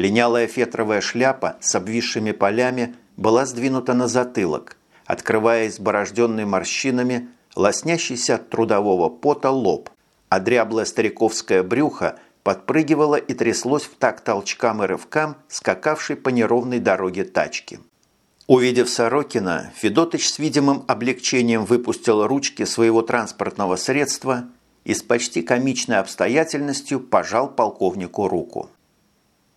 Линялая фетровая шляпа с обвисшими полями была сдвинута на затылок, открывая изборожденный морщинами лоснящийся от трудового пота лоб, а дряблое стариковское брюхо подпрыгивало и тряслось в такт толчкам и рывкам, скакавшей по неровной дороге тачки. Увидев Сорокина, Федотыч с видимым облегчением выпустил ручки своего транспортного средства и с почти комичной обстоятельностью пожал полковнику руку.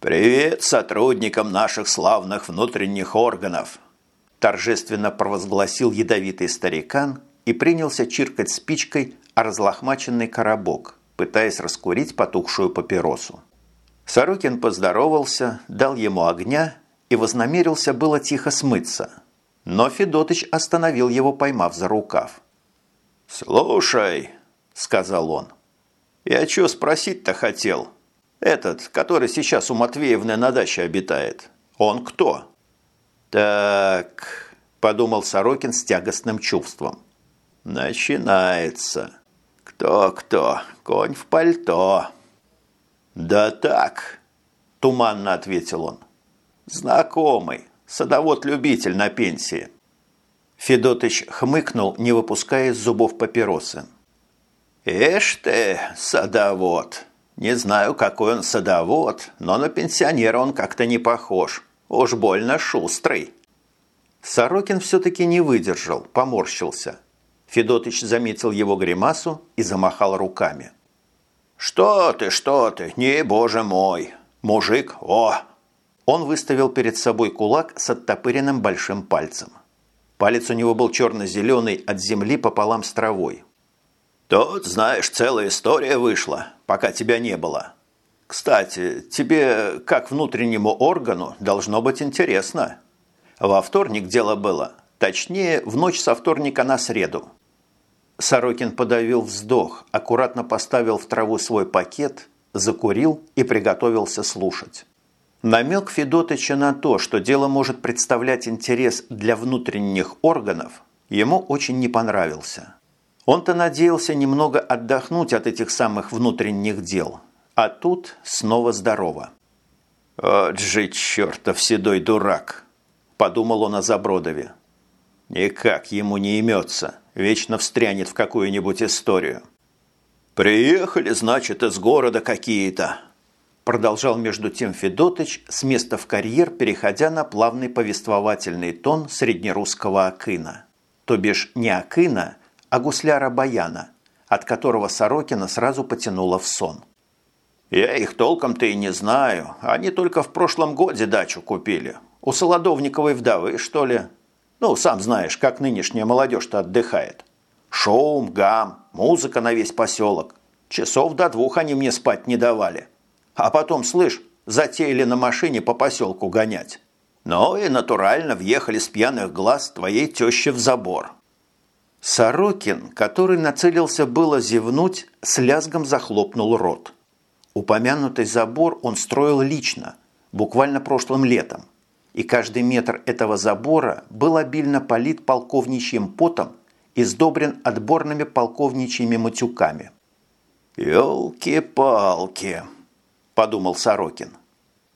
«Привет сотрудникам наших славных внутренних органов!»
торжественно провозгласил ядовитый старикан и принялся чиркать спичкой о разлохмаченный коробок, пытаясь раскурить потухшую папиросу. Сорокин поздоровался, дал ему огня и вознамерился было тихо смыться. Но Федотыч остановил его, поймав за рукав.
«Слушай», — сказал он, — «я что спросить-то хотел?» Этот, который сейчас у Матвеевны на даче обитает. Он кто?»
«Так», – подумал Сорокин с тягостным чувством.
«Начинается. Кто-кто? Конь в пальто».
«Да так», – туманно ответил он.
«Знакомый, садовод-любитель на пенсии».
Федотыч хмыкнул, не выпуская из зубов папиросы.
«Эш ты, садовод!» Не знаю, какой он садовод, но на пенсионера он как-то не похож. Уж больно шустрый.
Сорокин все-таки не выдержал, поморщился. Федотыч заметил его гримасу и замахал руками.
«Что ты, что ты, не боже мой! Мужик, о!»
Он выставил перед собой кулак с оттопыренным большим пальцем. Палец у него был черно-зеленый от земли пополам с травой.
Тут, знаешь, целая история вышла, пока тебя не было. Кстати, тебе, как внутреннему органу, должно быть интересно. Во вторник дело было, точнее, в ночь со вторника на среду.
Сорокин подавил вздох, аккуратно поставил в траву свой пакет, закурил и приготовился слушать. Намек Федотыча на то, что дело может представлять интерес для внутренних органов, ему очень не понравился. Он-то надеялся немного отдохнуть от этих самых внутренних дел, а тут снова здорово.
«Вот же чертов седой дурак!» – подумал он о Забродове. «Никак ему не имется, вечно встрянет в какую-нибудь историю». «Приехали, значит, из города какие-то», – продолжал между тем Федотыч с места в карьер, переходя на плавный повествовательный тон среднерусского акына. То бишь не акына – а гусляра Баяна, от которого Сорокина сразу потянуло в сон. «Я их толком-то и не знаю. Они только в прошлом годе дачу купили. У Солодовниковой вдовы, что ли? Ну, сам знаешь, как нынешняя молодежь-то отдыхает. Шоум, гам, музыка на весь поселок. Часов до двух они мне спать не давали. А потом, слышь, затеяли на машине по поселку гонять. Ну и натурально въехали с пьяных глаз твоей тещи в забор.
Сорокин, который нацелился было зевнуть, с лязгом захлопнул рот. Упомянутый забор он строил лично, буквально прошлым летом. и каждый метр этого забора был обильно полит полковничьим потом и сдобрен отборными полковничьими матюками.
«Елки-палки!» – подумал Сорокин.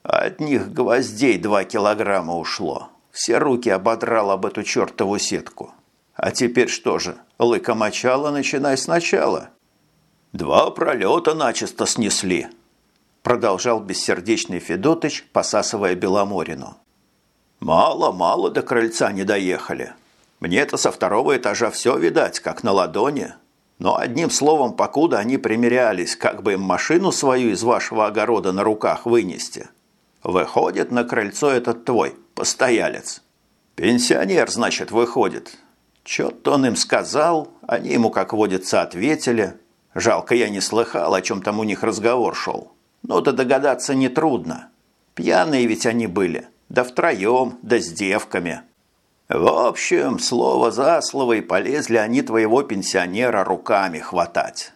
«От них гвоздей два килограмма ушло. Все руки ободрал об эту чертову сетку. А теперь что же, лыка-мочало, начинай сначала?» «Два пролета начисто снесли», – продолжал бессердечный Федотыч, посасывая Беломорину. «Мало-мало до крыльца не доехали. Мне-то со второго этажа все видать, как на ладони. Но одним словом, покуда они примерялись, как бы им машину свою из вашего огорода на руках вынести. Выходит на крыльцо этот твой, постоялец. Пенсионер, значит, выходит. Чё-то он им сказал, они ему, как водится, ответили. Жалко, я не слыхал, о чем там у них разговор шел. Но да догадаться нетрудно. Пьяные ведь они были, да втроем, да с девками». В общем, слово за слово и полезли они твоего пенсионера руками хватать.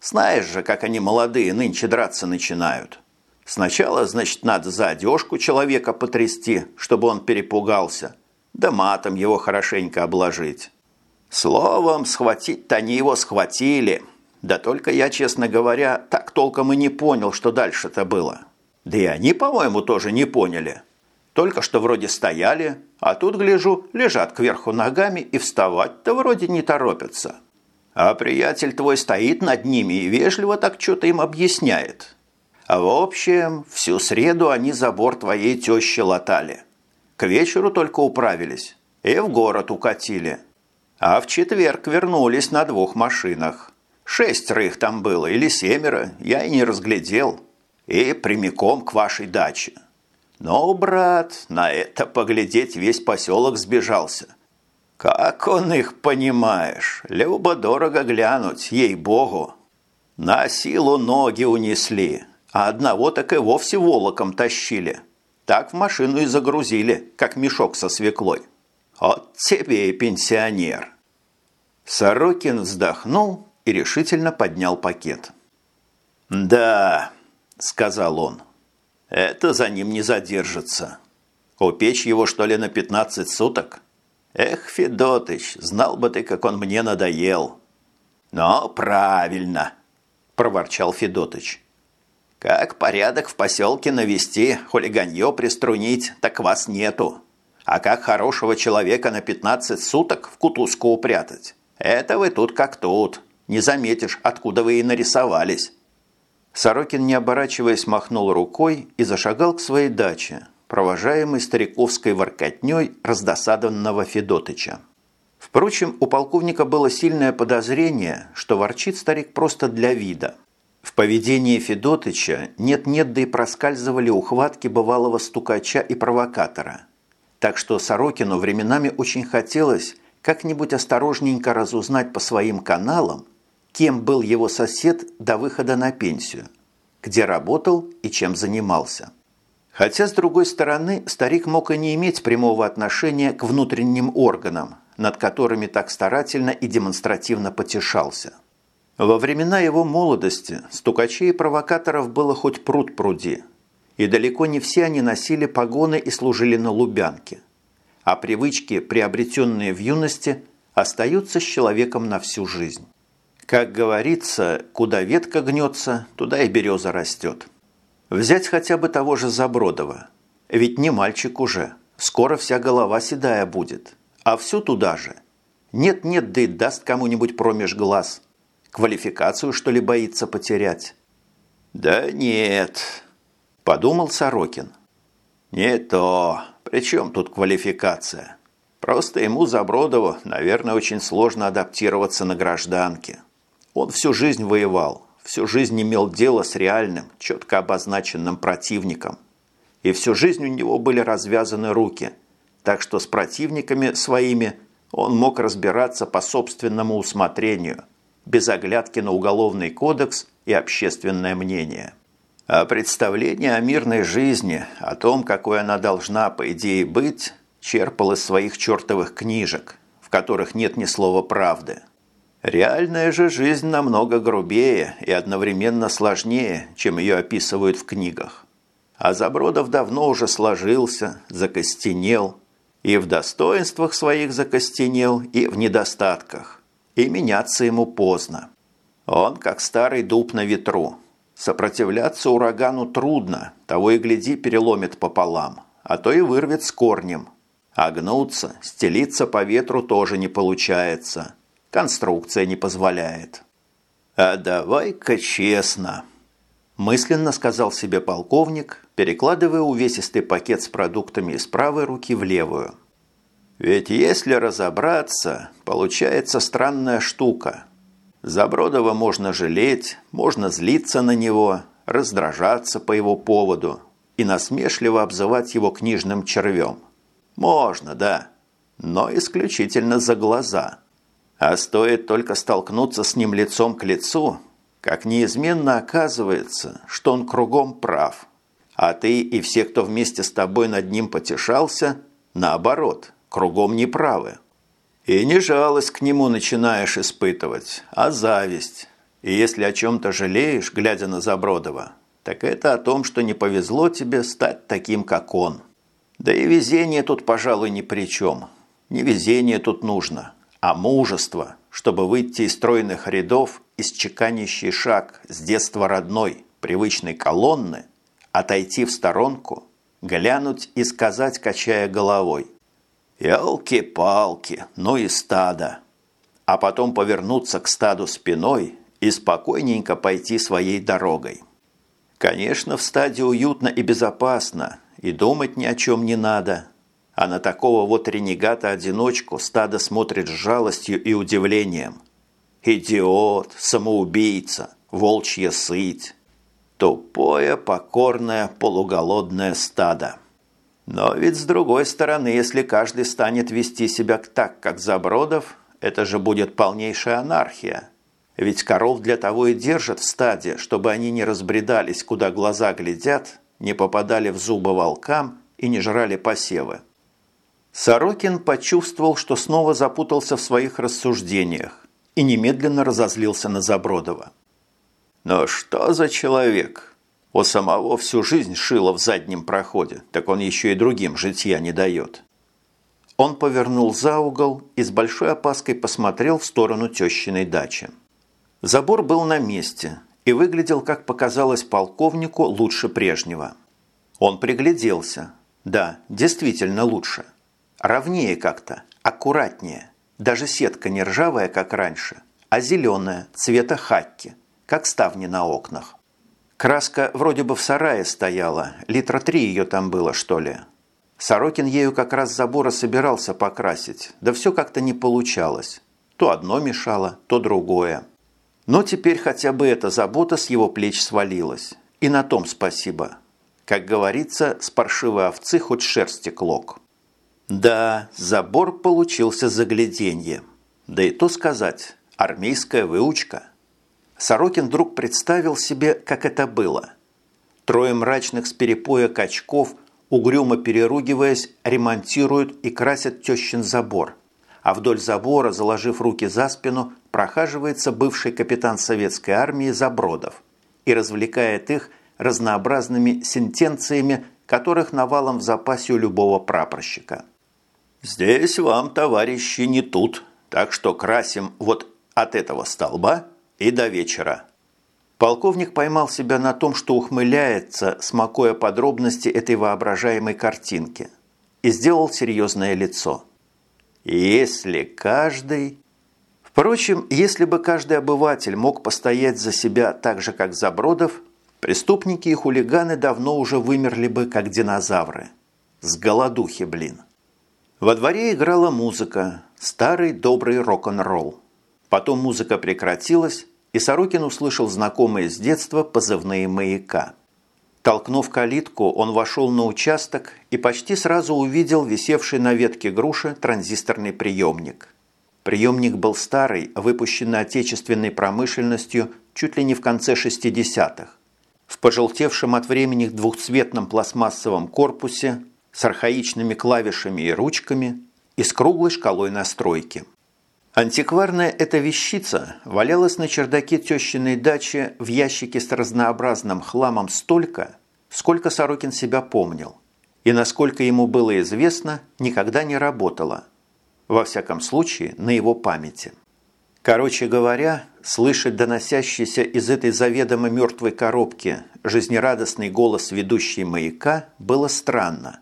Знаешь же, как они молодые нынче драться начинают. Сначала, значит, надо за одежку человека потрясти, чтобы он перепугался, да матом его хорошенько обложить. Словом, схватить-то они его схватили. Да только я, честно говоря, так толком и не понял, что дальше-то было. Да и они, по-моему, тоже не поняли. Только что вроде стояли, а тут, гляжу, лежат кверху ногами и вставать-то вроде не торопятся. А приятель твой стоит над ними и вежливо так что-то им объясняет. А в общем, всю среду они забор твоей тещи латали. К вечеру только управились и в город укатили. А в четверг вернулись на двух машинах. Шестеро их там было или семеро, я и не разглядел. И прямиком к вашей даче. Но, брат, на это поглядеть весь поселок сбежался. Как он их, понимаешь, любо-дорого глянуть, ей-богу. На силу ноги унесли, а одного так и вовсе волоком тащили. Так в машину и загрузили, как мешок со свеклой. Вот тебе и пенсионер. Сорокин вздохнул и решительно поднял пакет. «Да», – сказал он, – это за ним не задержится. Упечь его, что ли, на 15 суток? Эх, Федотыч, знал бы ты, как он мне надоел. Но правильно, проворчал Федотыч. Как порядок в поселке навести, хулиганье приструнить, так вас нету. А как хорошего человека на 15 суток в кутузку упрятать? Это вы тут как тут. Не заметишь, откуда вы и нарисовались.
Сорокин, не оборачиваясь, махнул рукой и зашагал к своей даче, провожаемый стариковской воркотней раздосадованного Федотыча. Впрочем, у полковника было сильное подозрение, что ворчит старик просто для вида. В поведении Федотыча нет-нет, да и проскальзывали ухватки бывалого стукача и провокатора. Так что Сорокину временами очень хотелось как-нибудь осторожненько разузнать по своим каналам, кем был его сосед до выхода на пенсию, где работал и чем занимался. Хотя, с другой стороны, старик мог и не иметь прямого отношения к внутренним органам, над которыми так старательно и демонстративно потешался. Во времена его молодости стукачей и провокаторов было хоть пруд пруди, и далеко не все они носили погоны и служили на Лубянке. А привычки, приобретенные в юности, остаются с человеком на всю жизнь. Как говорится, куда ветка гнется, туда и береза растет. Взять хотя бы того же Забродова. Ведь не мальчик уже, скоро вся голова седая будет. А всю туда же. Нет-нет, да и даст кому-нибудь промеж глаз. Квалификацию, что ли, боится потерять?
«Да нет», – подумал Сорокин. «Не то. Причем тут квалификация? Просто ему, Забродову, наверное, очень сложно адаптироваться на гражданке». Он всю жизнь воевал, всю жизнь имел дело с реальным, четко обозначенным противником. И всю жизнь у него были развязаны руки, так что с противниками своими он мог разбираться по собственному усмотрению, без оглядки на уголовный кодекс и общественное мнение. А представление о мирной жизни, о том, какой она должна, по идее, быть, черпал из своих чертовых книжек, в которых нет ни слова правды – Реальная же жизнь намного грубее и одновременно сложнее, чем ее описывают в книгах. А Забродов давно уже сложился, закостенел. И в достоинствах своих закостенел, и в недостатках. И меняться ему поздно. Он как старый дуб на ветру. Сопротивляться урагану трудно, того и гляди переломит пополам, а то и вырвет с корнем. А гнуться, стелиться по ветру тоже не получается. Конструкция не позволяет. А давай-ка честно мысленно сказал себе полковник, перекладывая увесистый пакет с продуктами из правой руки в левую. Ведь если разобраться, получается странная штука. Забродова можно жалеть, можно злиться на него, раздражаться по его поводу и насмешливо обзывать его книжным червем. Можно, да, но исключительно за глаза. А стоит только столкнуться с ним лицом к лицу, как неизменно оказывается, что он кругом прав, а ты и все, кто вместе с тобой над ним потешался, наоборот, кругом неправы. И не жалость к нему начинаешь испытывать, а зависть. И если о чем-то жалеешь, глядя на Забродова, так это о том, что не повезло тебе стать таким, как он. Да и везение тут, пожалуй, ни при чем. Не везение тут нужно, а мужество, чтобы выйти из стройных рядов из чеканящий шаг с детства родной, привычной колонны, отойти в сторонку, глянуть и сказать, качая головой, «Ялки-палки, ну и стадо!» А потом повернуться к стаду спиной и спокойненько пойти своей дорогой. Конечно, в стаде уютно и безопасно, и думать ни о чем не надо. А на такого вот ренегата-одиночку стадо смотрит с жалостью и удивлением – Идиот, самоубийца, волчья сыть. Тупое, покорное, полуголодное стадо. Но ведь с другой стороны, если каждый станет вести себя так, как Забродов, это же будет полнейшая анархия. Ведь коров для того и держат в стаде, чтобы они не разбредались, куда глаза глядят, не попадали в зубы волкам и не жрали посевы. Сорокин почувствовал, что снова запутался в своих рассуждениях и немедленно разозлился на Забродова. «Но что за человек? У самого всю жизнь шило в заднем проходе, так он еще и другим житья не дает». Он повернул за угол и с большой опаской посмотрел в сторону тещиной дачи. Забор был на месте и выглядел, как показалось полковнику, лучше прежнего. Он пригляделся. Да, действительно лучше. Ровнее как-то, аккуратнее. Даже сетка не ржавая, как раньше, а зеленая, цвета хакки, как ставни на окнах. Краска вроде бы в сарае стояла, литра три ее там было, что ли. Сорокин ею как раз забора собирался покрасить, да все как-то не получалось. То одно мешало, то другое. Но теперь хотя бы эта забота с его плеч свалилась. И на том спасибо. Как говорится, с паршивой овцы хоть шерсти клок. Да, забор получился загляденье. Да и то сказать, армейская выучка. Сорокин вдруг представил себе, как это было. Трое мрачных с перепоя качков, угрюмо переругиваясь, ремонтируют и красят тещин забор. А вдоль забора, заложив руки за спину, прохаживается бывший капитан советской армии Забродов и развлекает их разнообразными сентенциями, которых навалом в запасе у любого прапорщика. Здесь вам, товарищи, не тут, так что красим вот от этого столба и до вечера. Полковник поймал себя на том, что ухмыляется, смакуя подробности этой воображаемой картинки, и сделал серьезное лицо. Если каждый... Впрочем, если бы каждый обыватель мог постоять за себя так же, как Забродов, преступники и хулиганы давно уже вымерли бы, как динозавры. С голодухи, блин. Во дворе играла музыка, старый добрый рок-н-ролл. Потом музыка прекратилась, и Сорокин услышал знакомые с детства позывные маяка. Толкнув калитку, он вошел на участок и почти сразу увидел висевший на ветке груши транзисторный приемник. Приемник был старый, выпущенный отечественной промышленностью чуть ли не в конце 60-х. В пожелтевшем от времени двухцветном пластмассовом корпусе с архаичными клавишами и ручками и с круглой шкалой настройки. Антикварная эта вещица валялась на чердаке тещиной дачи в ящике с разнообразным хламом столько,
сколько Сорокин себя помнил. И, насколько ему было известно, никогда не работала. Во всяком случае, на его памяти. Короче говоря, слышать доносящийся из этой заведомо мертвой коробки жизнерадостный голос ведущей маяка было странно.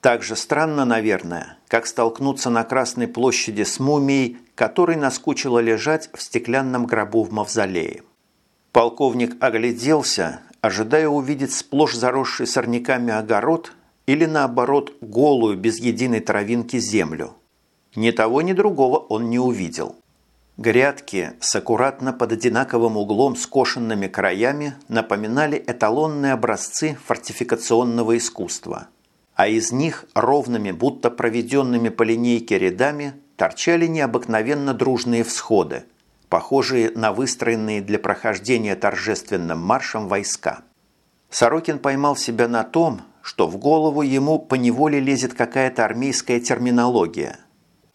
Так же странно, наверное, как столкнуться на Красной площади с мумией, которой наскучило лежать в стеклянном гробу в мавзолее. Полковник огляделся, ожидая увидеть сплошь заросший сорняками огород или, наоборот, голую, без единой травинки землю. Ни того, ни другого он не увидел. Грядки с аккуратно под одинаковым углом скошенными краями напоминали эталонные образцы фортификационного искусства, а из них ровными, будто проведенными по линейке рядами, торчали необыкновенно дружные всходы, похожие на выстроенные для прохождения торжественным маршем войска. Сорокин поймал себя на том, что в голову ему поневоле лезет какая-то армейская терминология.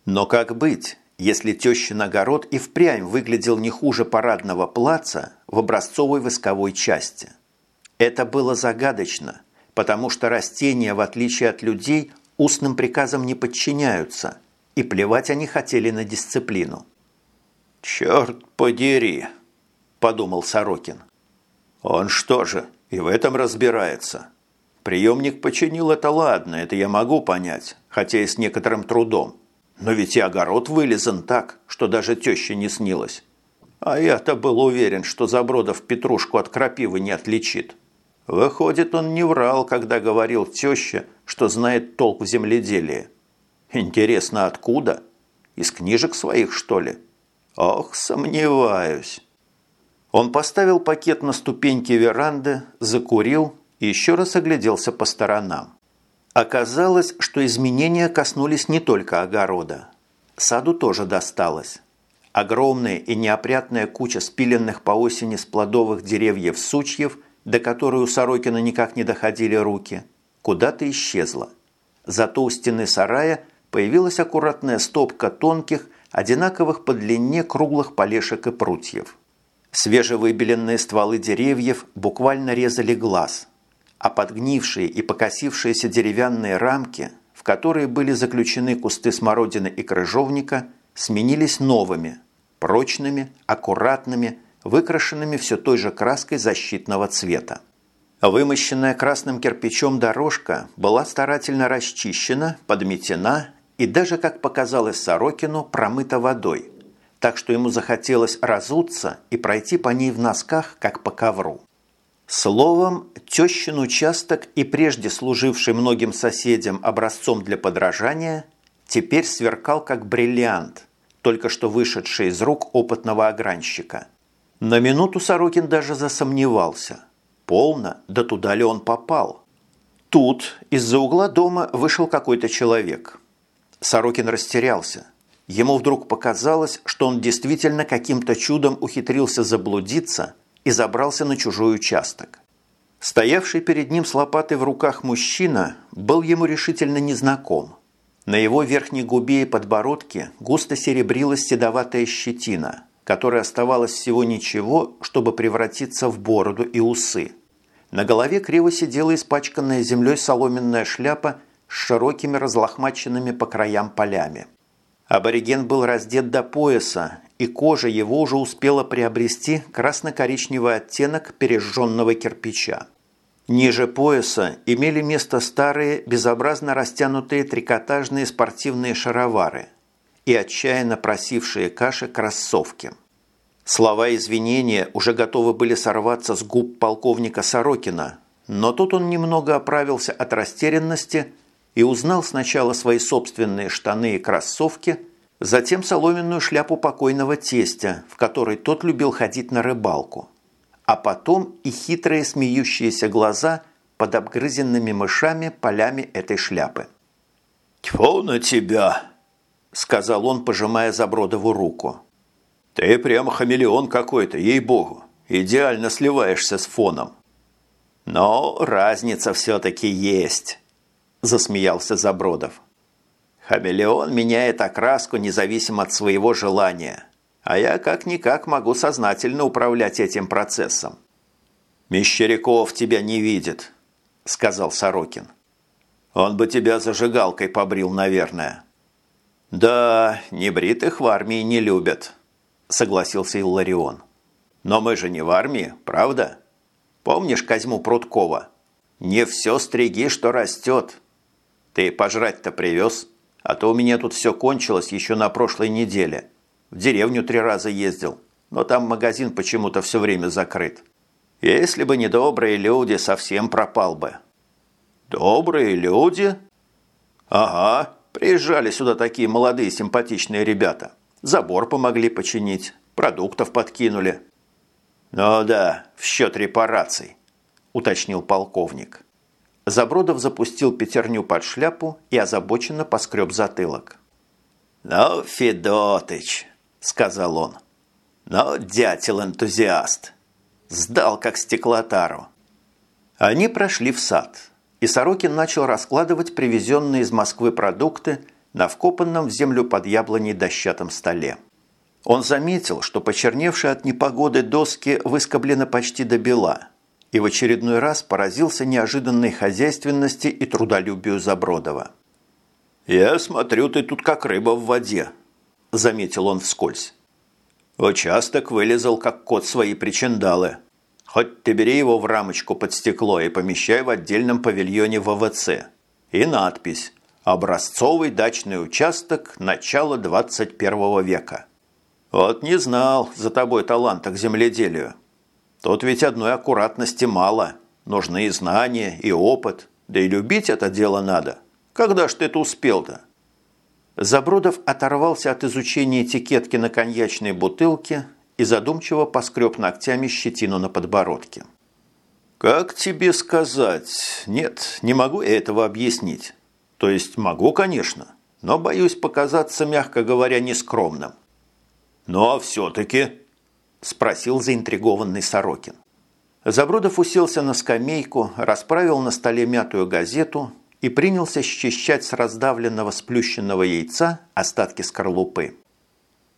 Но как быть, если тещин огород и впрямь выглядел не хуже парадного плаца в образцовой восковой части? Это было загадочно, потому что растения, в отличие от людей, устным приказам не подчиняются – и плевать они хотели на дисциплину.
«Черт подери!» – подумал Сорокин. «Он что же, и в этом разбирается? Приемник починил это ладно, это я могу понять, хотя и с некоторым трудом. Но ведь и огород вылезан так, что даже теща не снилось. А я-то был уверен, что Забродов петрушку от крапивы не отличит. Выходит, он не врал, когда говорил теще, что знает толк в земледелии. Интересно, откуда? Из книжек своих, что ли? Ох, сомневаюсь. Он поставил пакет на ступеньки веранды, закурил и еще раз огляделся по сторонам. Оказалось, что изменения коснулись не только огорода. Саду тоже досталось. Огромная и неопрятная куча спиленных по осени с плодовых деревьев сучьев, до которой у Сорокина никак не доходили руки, куда-то исчезла. Зато у стены сарая – появилась аккуратная стопка тонких, одинаковых по длине круглых полешек и прутьев. Свежевыбеленные стволы деревьев буквально резали глаз, а подгнившие и покосившиеся деревянные рамки, в которые были заключены кусты смородины и крыжовника, сменились новыми, прочными, аккуратными, выкрашенными все той же краской защитного цвета. Вымощенная красным кирпичом дорожка была старательно расчищена, подметена и даже, как показалось Сорокину, промыта водой, так что ему захотелось разуться и пройти по ней в носках, как по ковру. Словом, тещин участок и прежде служивший многим соседям образцом для подражания, теперь сверкал как бриллиант, только что вышедший из рук опытного огранщика. На минуту Сорокин даже засомневался. Полно, да туда ли он попал? Тут из-за угла дома вышел какой-то человек – Сорокин растерялся. Ему вдруг показалось, что он действительно каким-то чудом ухитрился заблудиться и забрался на чужой участок. Стоявший перед ним с лопатой в руках мужчина был ему решительно незнаком. На его верхней губе и подбородке густо серебрилась седоватая щетина, которая оставалась всего ничего, чтобы превратиться в бороду и усы. На голове криво сидела испачканная землей соломенная шляпа с широкими разлохмаченными по краям полями. Абориген был раздет до пояса, и кожа его уже успела приобрести красно-коричневый оттенок пережженного кирпича. Ниже пояса имели место старые, безобразно растянутые трикотажные спортивные шаровары и отчаянно просившие каши кроссовки. Слова извинения уже готовы были сорваться с губ полковника Сорокина, но тут он немного оправился от растерянности – и узнал сначала свои собственные штаны и кроссовки, затем соломенную шляпу покойного тестя, в которой тот любил ходить на рыбалку, а потом и хитрые смеющиеся глаза под обгрызенными мышами полями этой шляпы. «Тьфу на тебя!» – сказал он, пожимая Забродову руку. «Ты прямо хамелеон какой-то, ей-богу, идеально сливаешься с фоном».
«Но разница все-таки есть» засмеялся Забродов. Хамелеон меняет окраску независимо от своего желания, а я как-никак могу сознательно управлять этим процессом. Мещеряков тебя не видит.
сказал Сорокин. «Он бы тебя зажигалкой побрил, наверное». «Да, небритых в армии не любят», – согласился Илларион. «Но мы же не в армии, правда? Помнишь Козьму Прудкова? Не все стриги, что растет. Ты пожрать-то привез, а то у меня тут все кончилось еще на прошлой неделе. В деревню три раза ездил, но там магазин почему-то все время закрыт. Если бы не добрые люди, совсем пропал бы». «Добрые люди?» «Ага, приезжали сюда такие молодые симпатичные ребята. Забор помогли починить, продуктов подкинули». «Ну да, в счет репараций», – уточнил полковник. Забродов запустил пятерню под шляпу и озабоченно поскреб затылок. «Ну, Федотыч», – сказал он, – «ну, дятел-энтузиаст, сдал как стеклотару». Они прошли в сад и Сорокин начал раскладывать привезенные из Москвы продукты на вкопанном в землю под яблоней дощатом столе. Он заметил, что почерневшие от непогоды доски выскоблены почти до бела, и в очередной раз поразился неожиданной хозяйственности и трудолюбию Забродова. «Я смотрю, ты тут как рыба в воде», – заметил он вскользь. «Участок вылезал, как кот свои причиндалы. Хоть ты бери его в рамочку под стекло и помещай в отдельном павильоне ВВЦ. И надпись «Образцовый дачный участок начала 21 века». Вот не знал за тобой таланта к земледелию. Тут ведь одной аккуратности мало. Нужны и знания, и опыт. Да и любить это дело надо. Когда ж ты это успел-то? Забродов оторвался от изучения этикетки на коньячной бутылке и задумчиво поскреб ногтями щетину на подбородке. «Как тебе сказать? Нет, не могу я этого объяснить. То есть могу, конечно, но боюсь показаться, мягко говоря, нескромным». «Ну а все-таки?» – спросил заинтригованный Сорокин. Забродов уселся на скамейку, расправил на столе мятую газету и принялся счищать с раздавленного сплющенного яйца остатки скорлупы.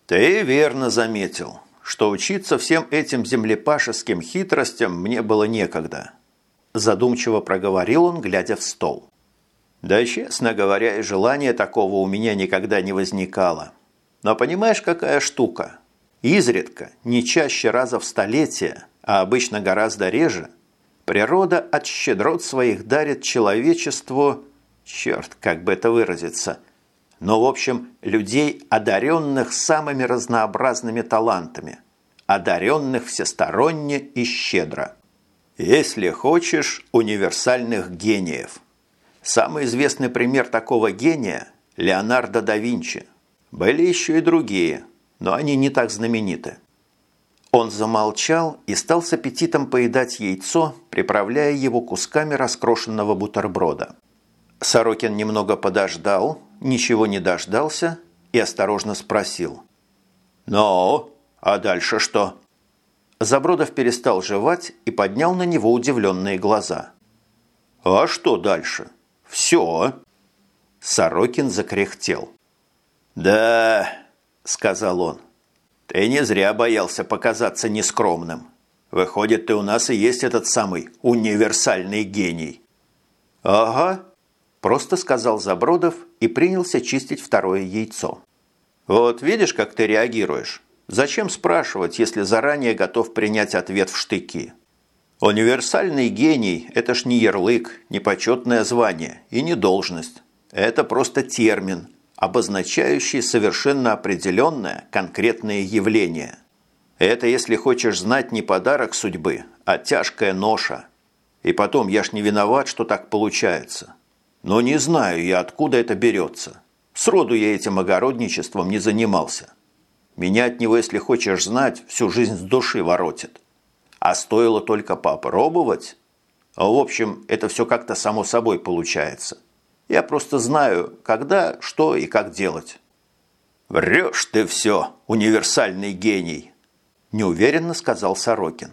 «Ты верно заметил что учиться всем этим землепашеским хитростям мне было некогда. Задумчиво проговорил он, глядя в стол. Да, честно говоря, и желания такого у меня никогда не возникало. Но понимаешь, какая штука? Изредка, не чаще раза в столетие, а обычно гораздо реже, природа от щедрот своих дарит человечеству, черт, как бы это выразиться, но, в общем, людей, одаренных самыми разнообразными талантами, одаренных всесторонне и щедро. Если хочешь, универсальных гениев. Самый известный пример такого гения – Леонардо да Винчи. Были еще и другие, но они не так знамениты. Он замолчал и стал с аппетитом поедать яйцо, приправляя его кусками раскрошенного бутерброда. Сорокин немного подождал, ничего не дождался и осторожно спросил. «Ну, а дальше что?» Забродов перестал жевать и поднял на него удивленные глаза. «А что дальше? Все!» Сорокин закряхтел. «Да», – сказал он, – «ты не зря боялся показаться нескромным. Выходит, ты у нас и есть этот самый универсальный гений». «Ага», Просто сказал Забродов и принялся чистить второе яйцо. «Вот видишь, как ты реагируешь? Зачем спрашивать, если заранее готов принять ответ в штыки? Универсальный гений – это ж не ярлык, не почетное звание и не должность. Это просто термин, обозначающий совершенно определенное конкретное явление. Это, если хочешь знать, не подарок судьбы, а тяжкая ноша. И потом, я ж не виноват, что так получается. Но не знаю я, откуда это берется. Сроду я этим огородничеством не занимался. Меня от него, если хочешь знать, всю жизнь с души воротит. А стоило только попробовать. В общем, это все как-то само собой получается. Я просто знаю, когда, что и как делать. «Врешь ты все, универсальный гений!» Неуверенно сказал Сорокин.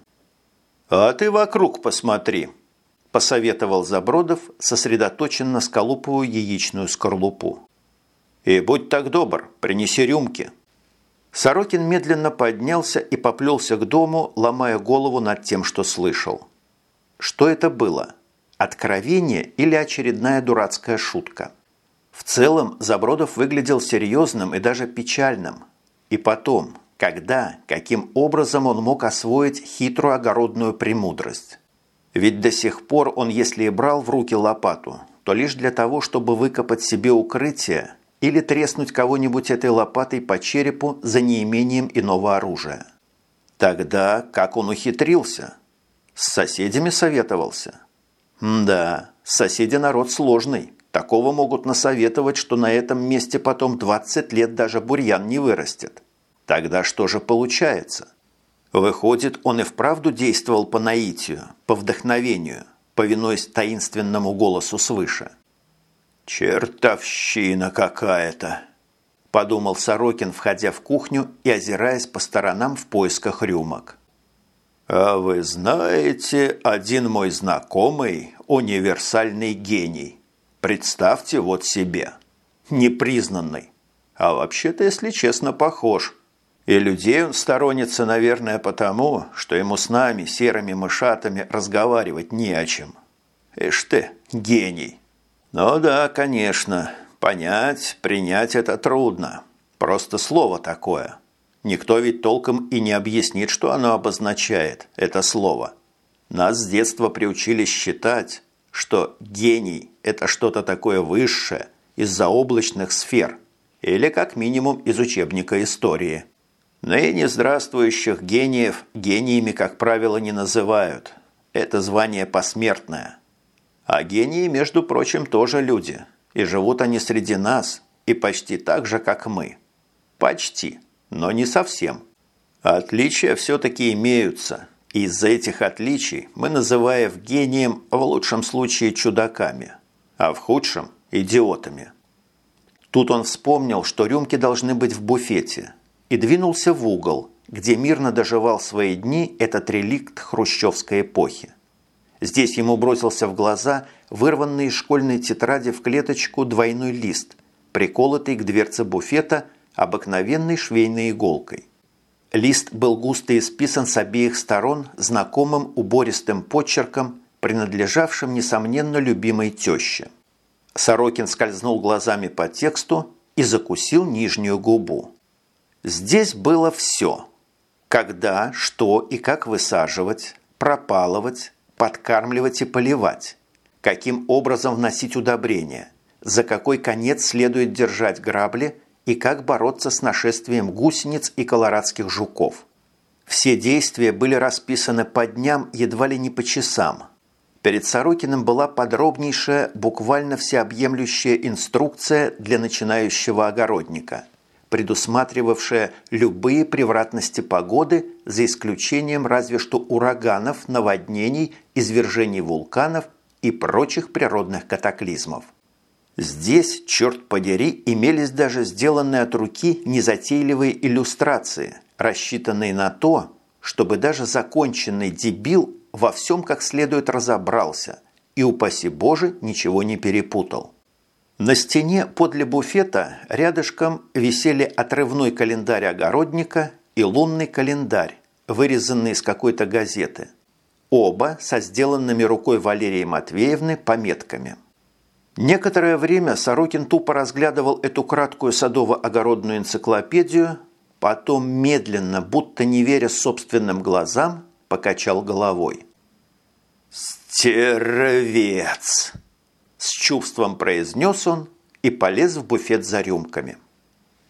«А ты вокруг посмотри!» Посоветовал Забродов, сосредоточенно сколупывая яичную скорлупу. «И будь так добр, принеси рюмки». Сорокин медленно поднялся и поплелся к дому, ломая голову над тем, что слышал. Что это было?
Откровение или очередная дурацкая шутка? В целом Забродов выглядел серьезным и даже печальным. И потом, когда, каким образом он мог освоить хитрую огородную премудрость? Ведь до сих пор он, если и брал в руки лопату, то лишь для того, чтобы выкопать себе укрытие или треснуть кого-нибудь этой лопатой по черепу за неимением иного оружия. Тогда как он ухитрился? С соседями советовался? да, соседи народ сложный. Такого могут насоветовать, что на этом месте потом 20 лет даже бурьян не вырастет. Тогда что же получается? Выходит, он и вправду действовал по наитию, по вдохновению, повинуясь таинственному голосу свыше. «Чертовщина какая-то!» – подумал Сорокин, входя в кухню и озираясь по сторонам в поисках рюмок. «А вы знаете, один мой знакомый – универсальный гений. Представьте вот себе. Непризнанный. А вообще-то, если честно, похож. И людей он сторонится, наверное, потому, что ему с нами, серыми мышатами, разговаривать не о чем. Ишь ты, гений!» Ну да, конечно, понять, принять это трудно. Просто слово такое. Никто ведь толком и не объяснит, что оно обозначает, это слово. Нас с детства приучили считать, что гений – это что-то такое высшее из заоблачных сфер или как минимум из учебника истории. Ныне здравствующих гениев гениями, как правило, не называют. Это звание посмертное – а гении, между прочим, тоже люди. И живут они среди нас, и почти так же, как мы. Почти, но не совсем. Отличия все-таки имеются. И из-за этих отличий мы называем гением в лучшем случае чудаками, а в худшем – идиотами. Тут он вспомнил, что рюмки должны быть в буфете, и двинулся в угол, где мирно доживал свои дни этот реликт хрущевской эпохи. Здесь ему бросился в глаза вырванный из школьной тетради в клеточку двойной лист, приколотый к дверце буфета обыкновенной швейной иголкой. Лист был густо исписан с обеих сторон знакомым убористым почерком, принадлежавшим, несомненно, любимой теще. Сорокин скользнул глазами по тексту и закусил нижнюю губу. Здесь было все. Когда, что и как высаживать, пропалывать, подкармливать и поливать, каким образом вносить удобрения, за какой конец следует держать грабли и как бороться с нашествием гусениц и колорадских жуков. Все действия были расписаны по дням, едва ли не по часам. Перед Сорокиным была подробнейшая, буквально всеобъемлющая инструкция для начинающего огородника – предусматривавшая любые превратности погоды, за исключением разве что ураганов, наводнений, извержений вулканов и прочих природных катаклизмов. Здесь, черт подери, имелись даже сделанные от руки незатейливые иллюстрации, рассчитанные на то, чтобы даже законченный дебил во всем как следует разобрался и, упаси Боже, ничего не перепутал. На стене подле буфета рядышком висели отрывной календарь огородника и лунный календарь, вырезанный из какой-то газеты. Оба со сделанными рукой Валерии Матвеевны пометками. Некоторое время Сорокин тупо разглядывал эту краткую садово-огородную энциклопедию, потом медленно, будто не веря собственным глазам, покачал головой. «Стервец!» С чувством произнес он и полез в буфет за рюмками.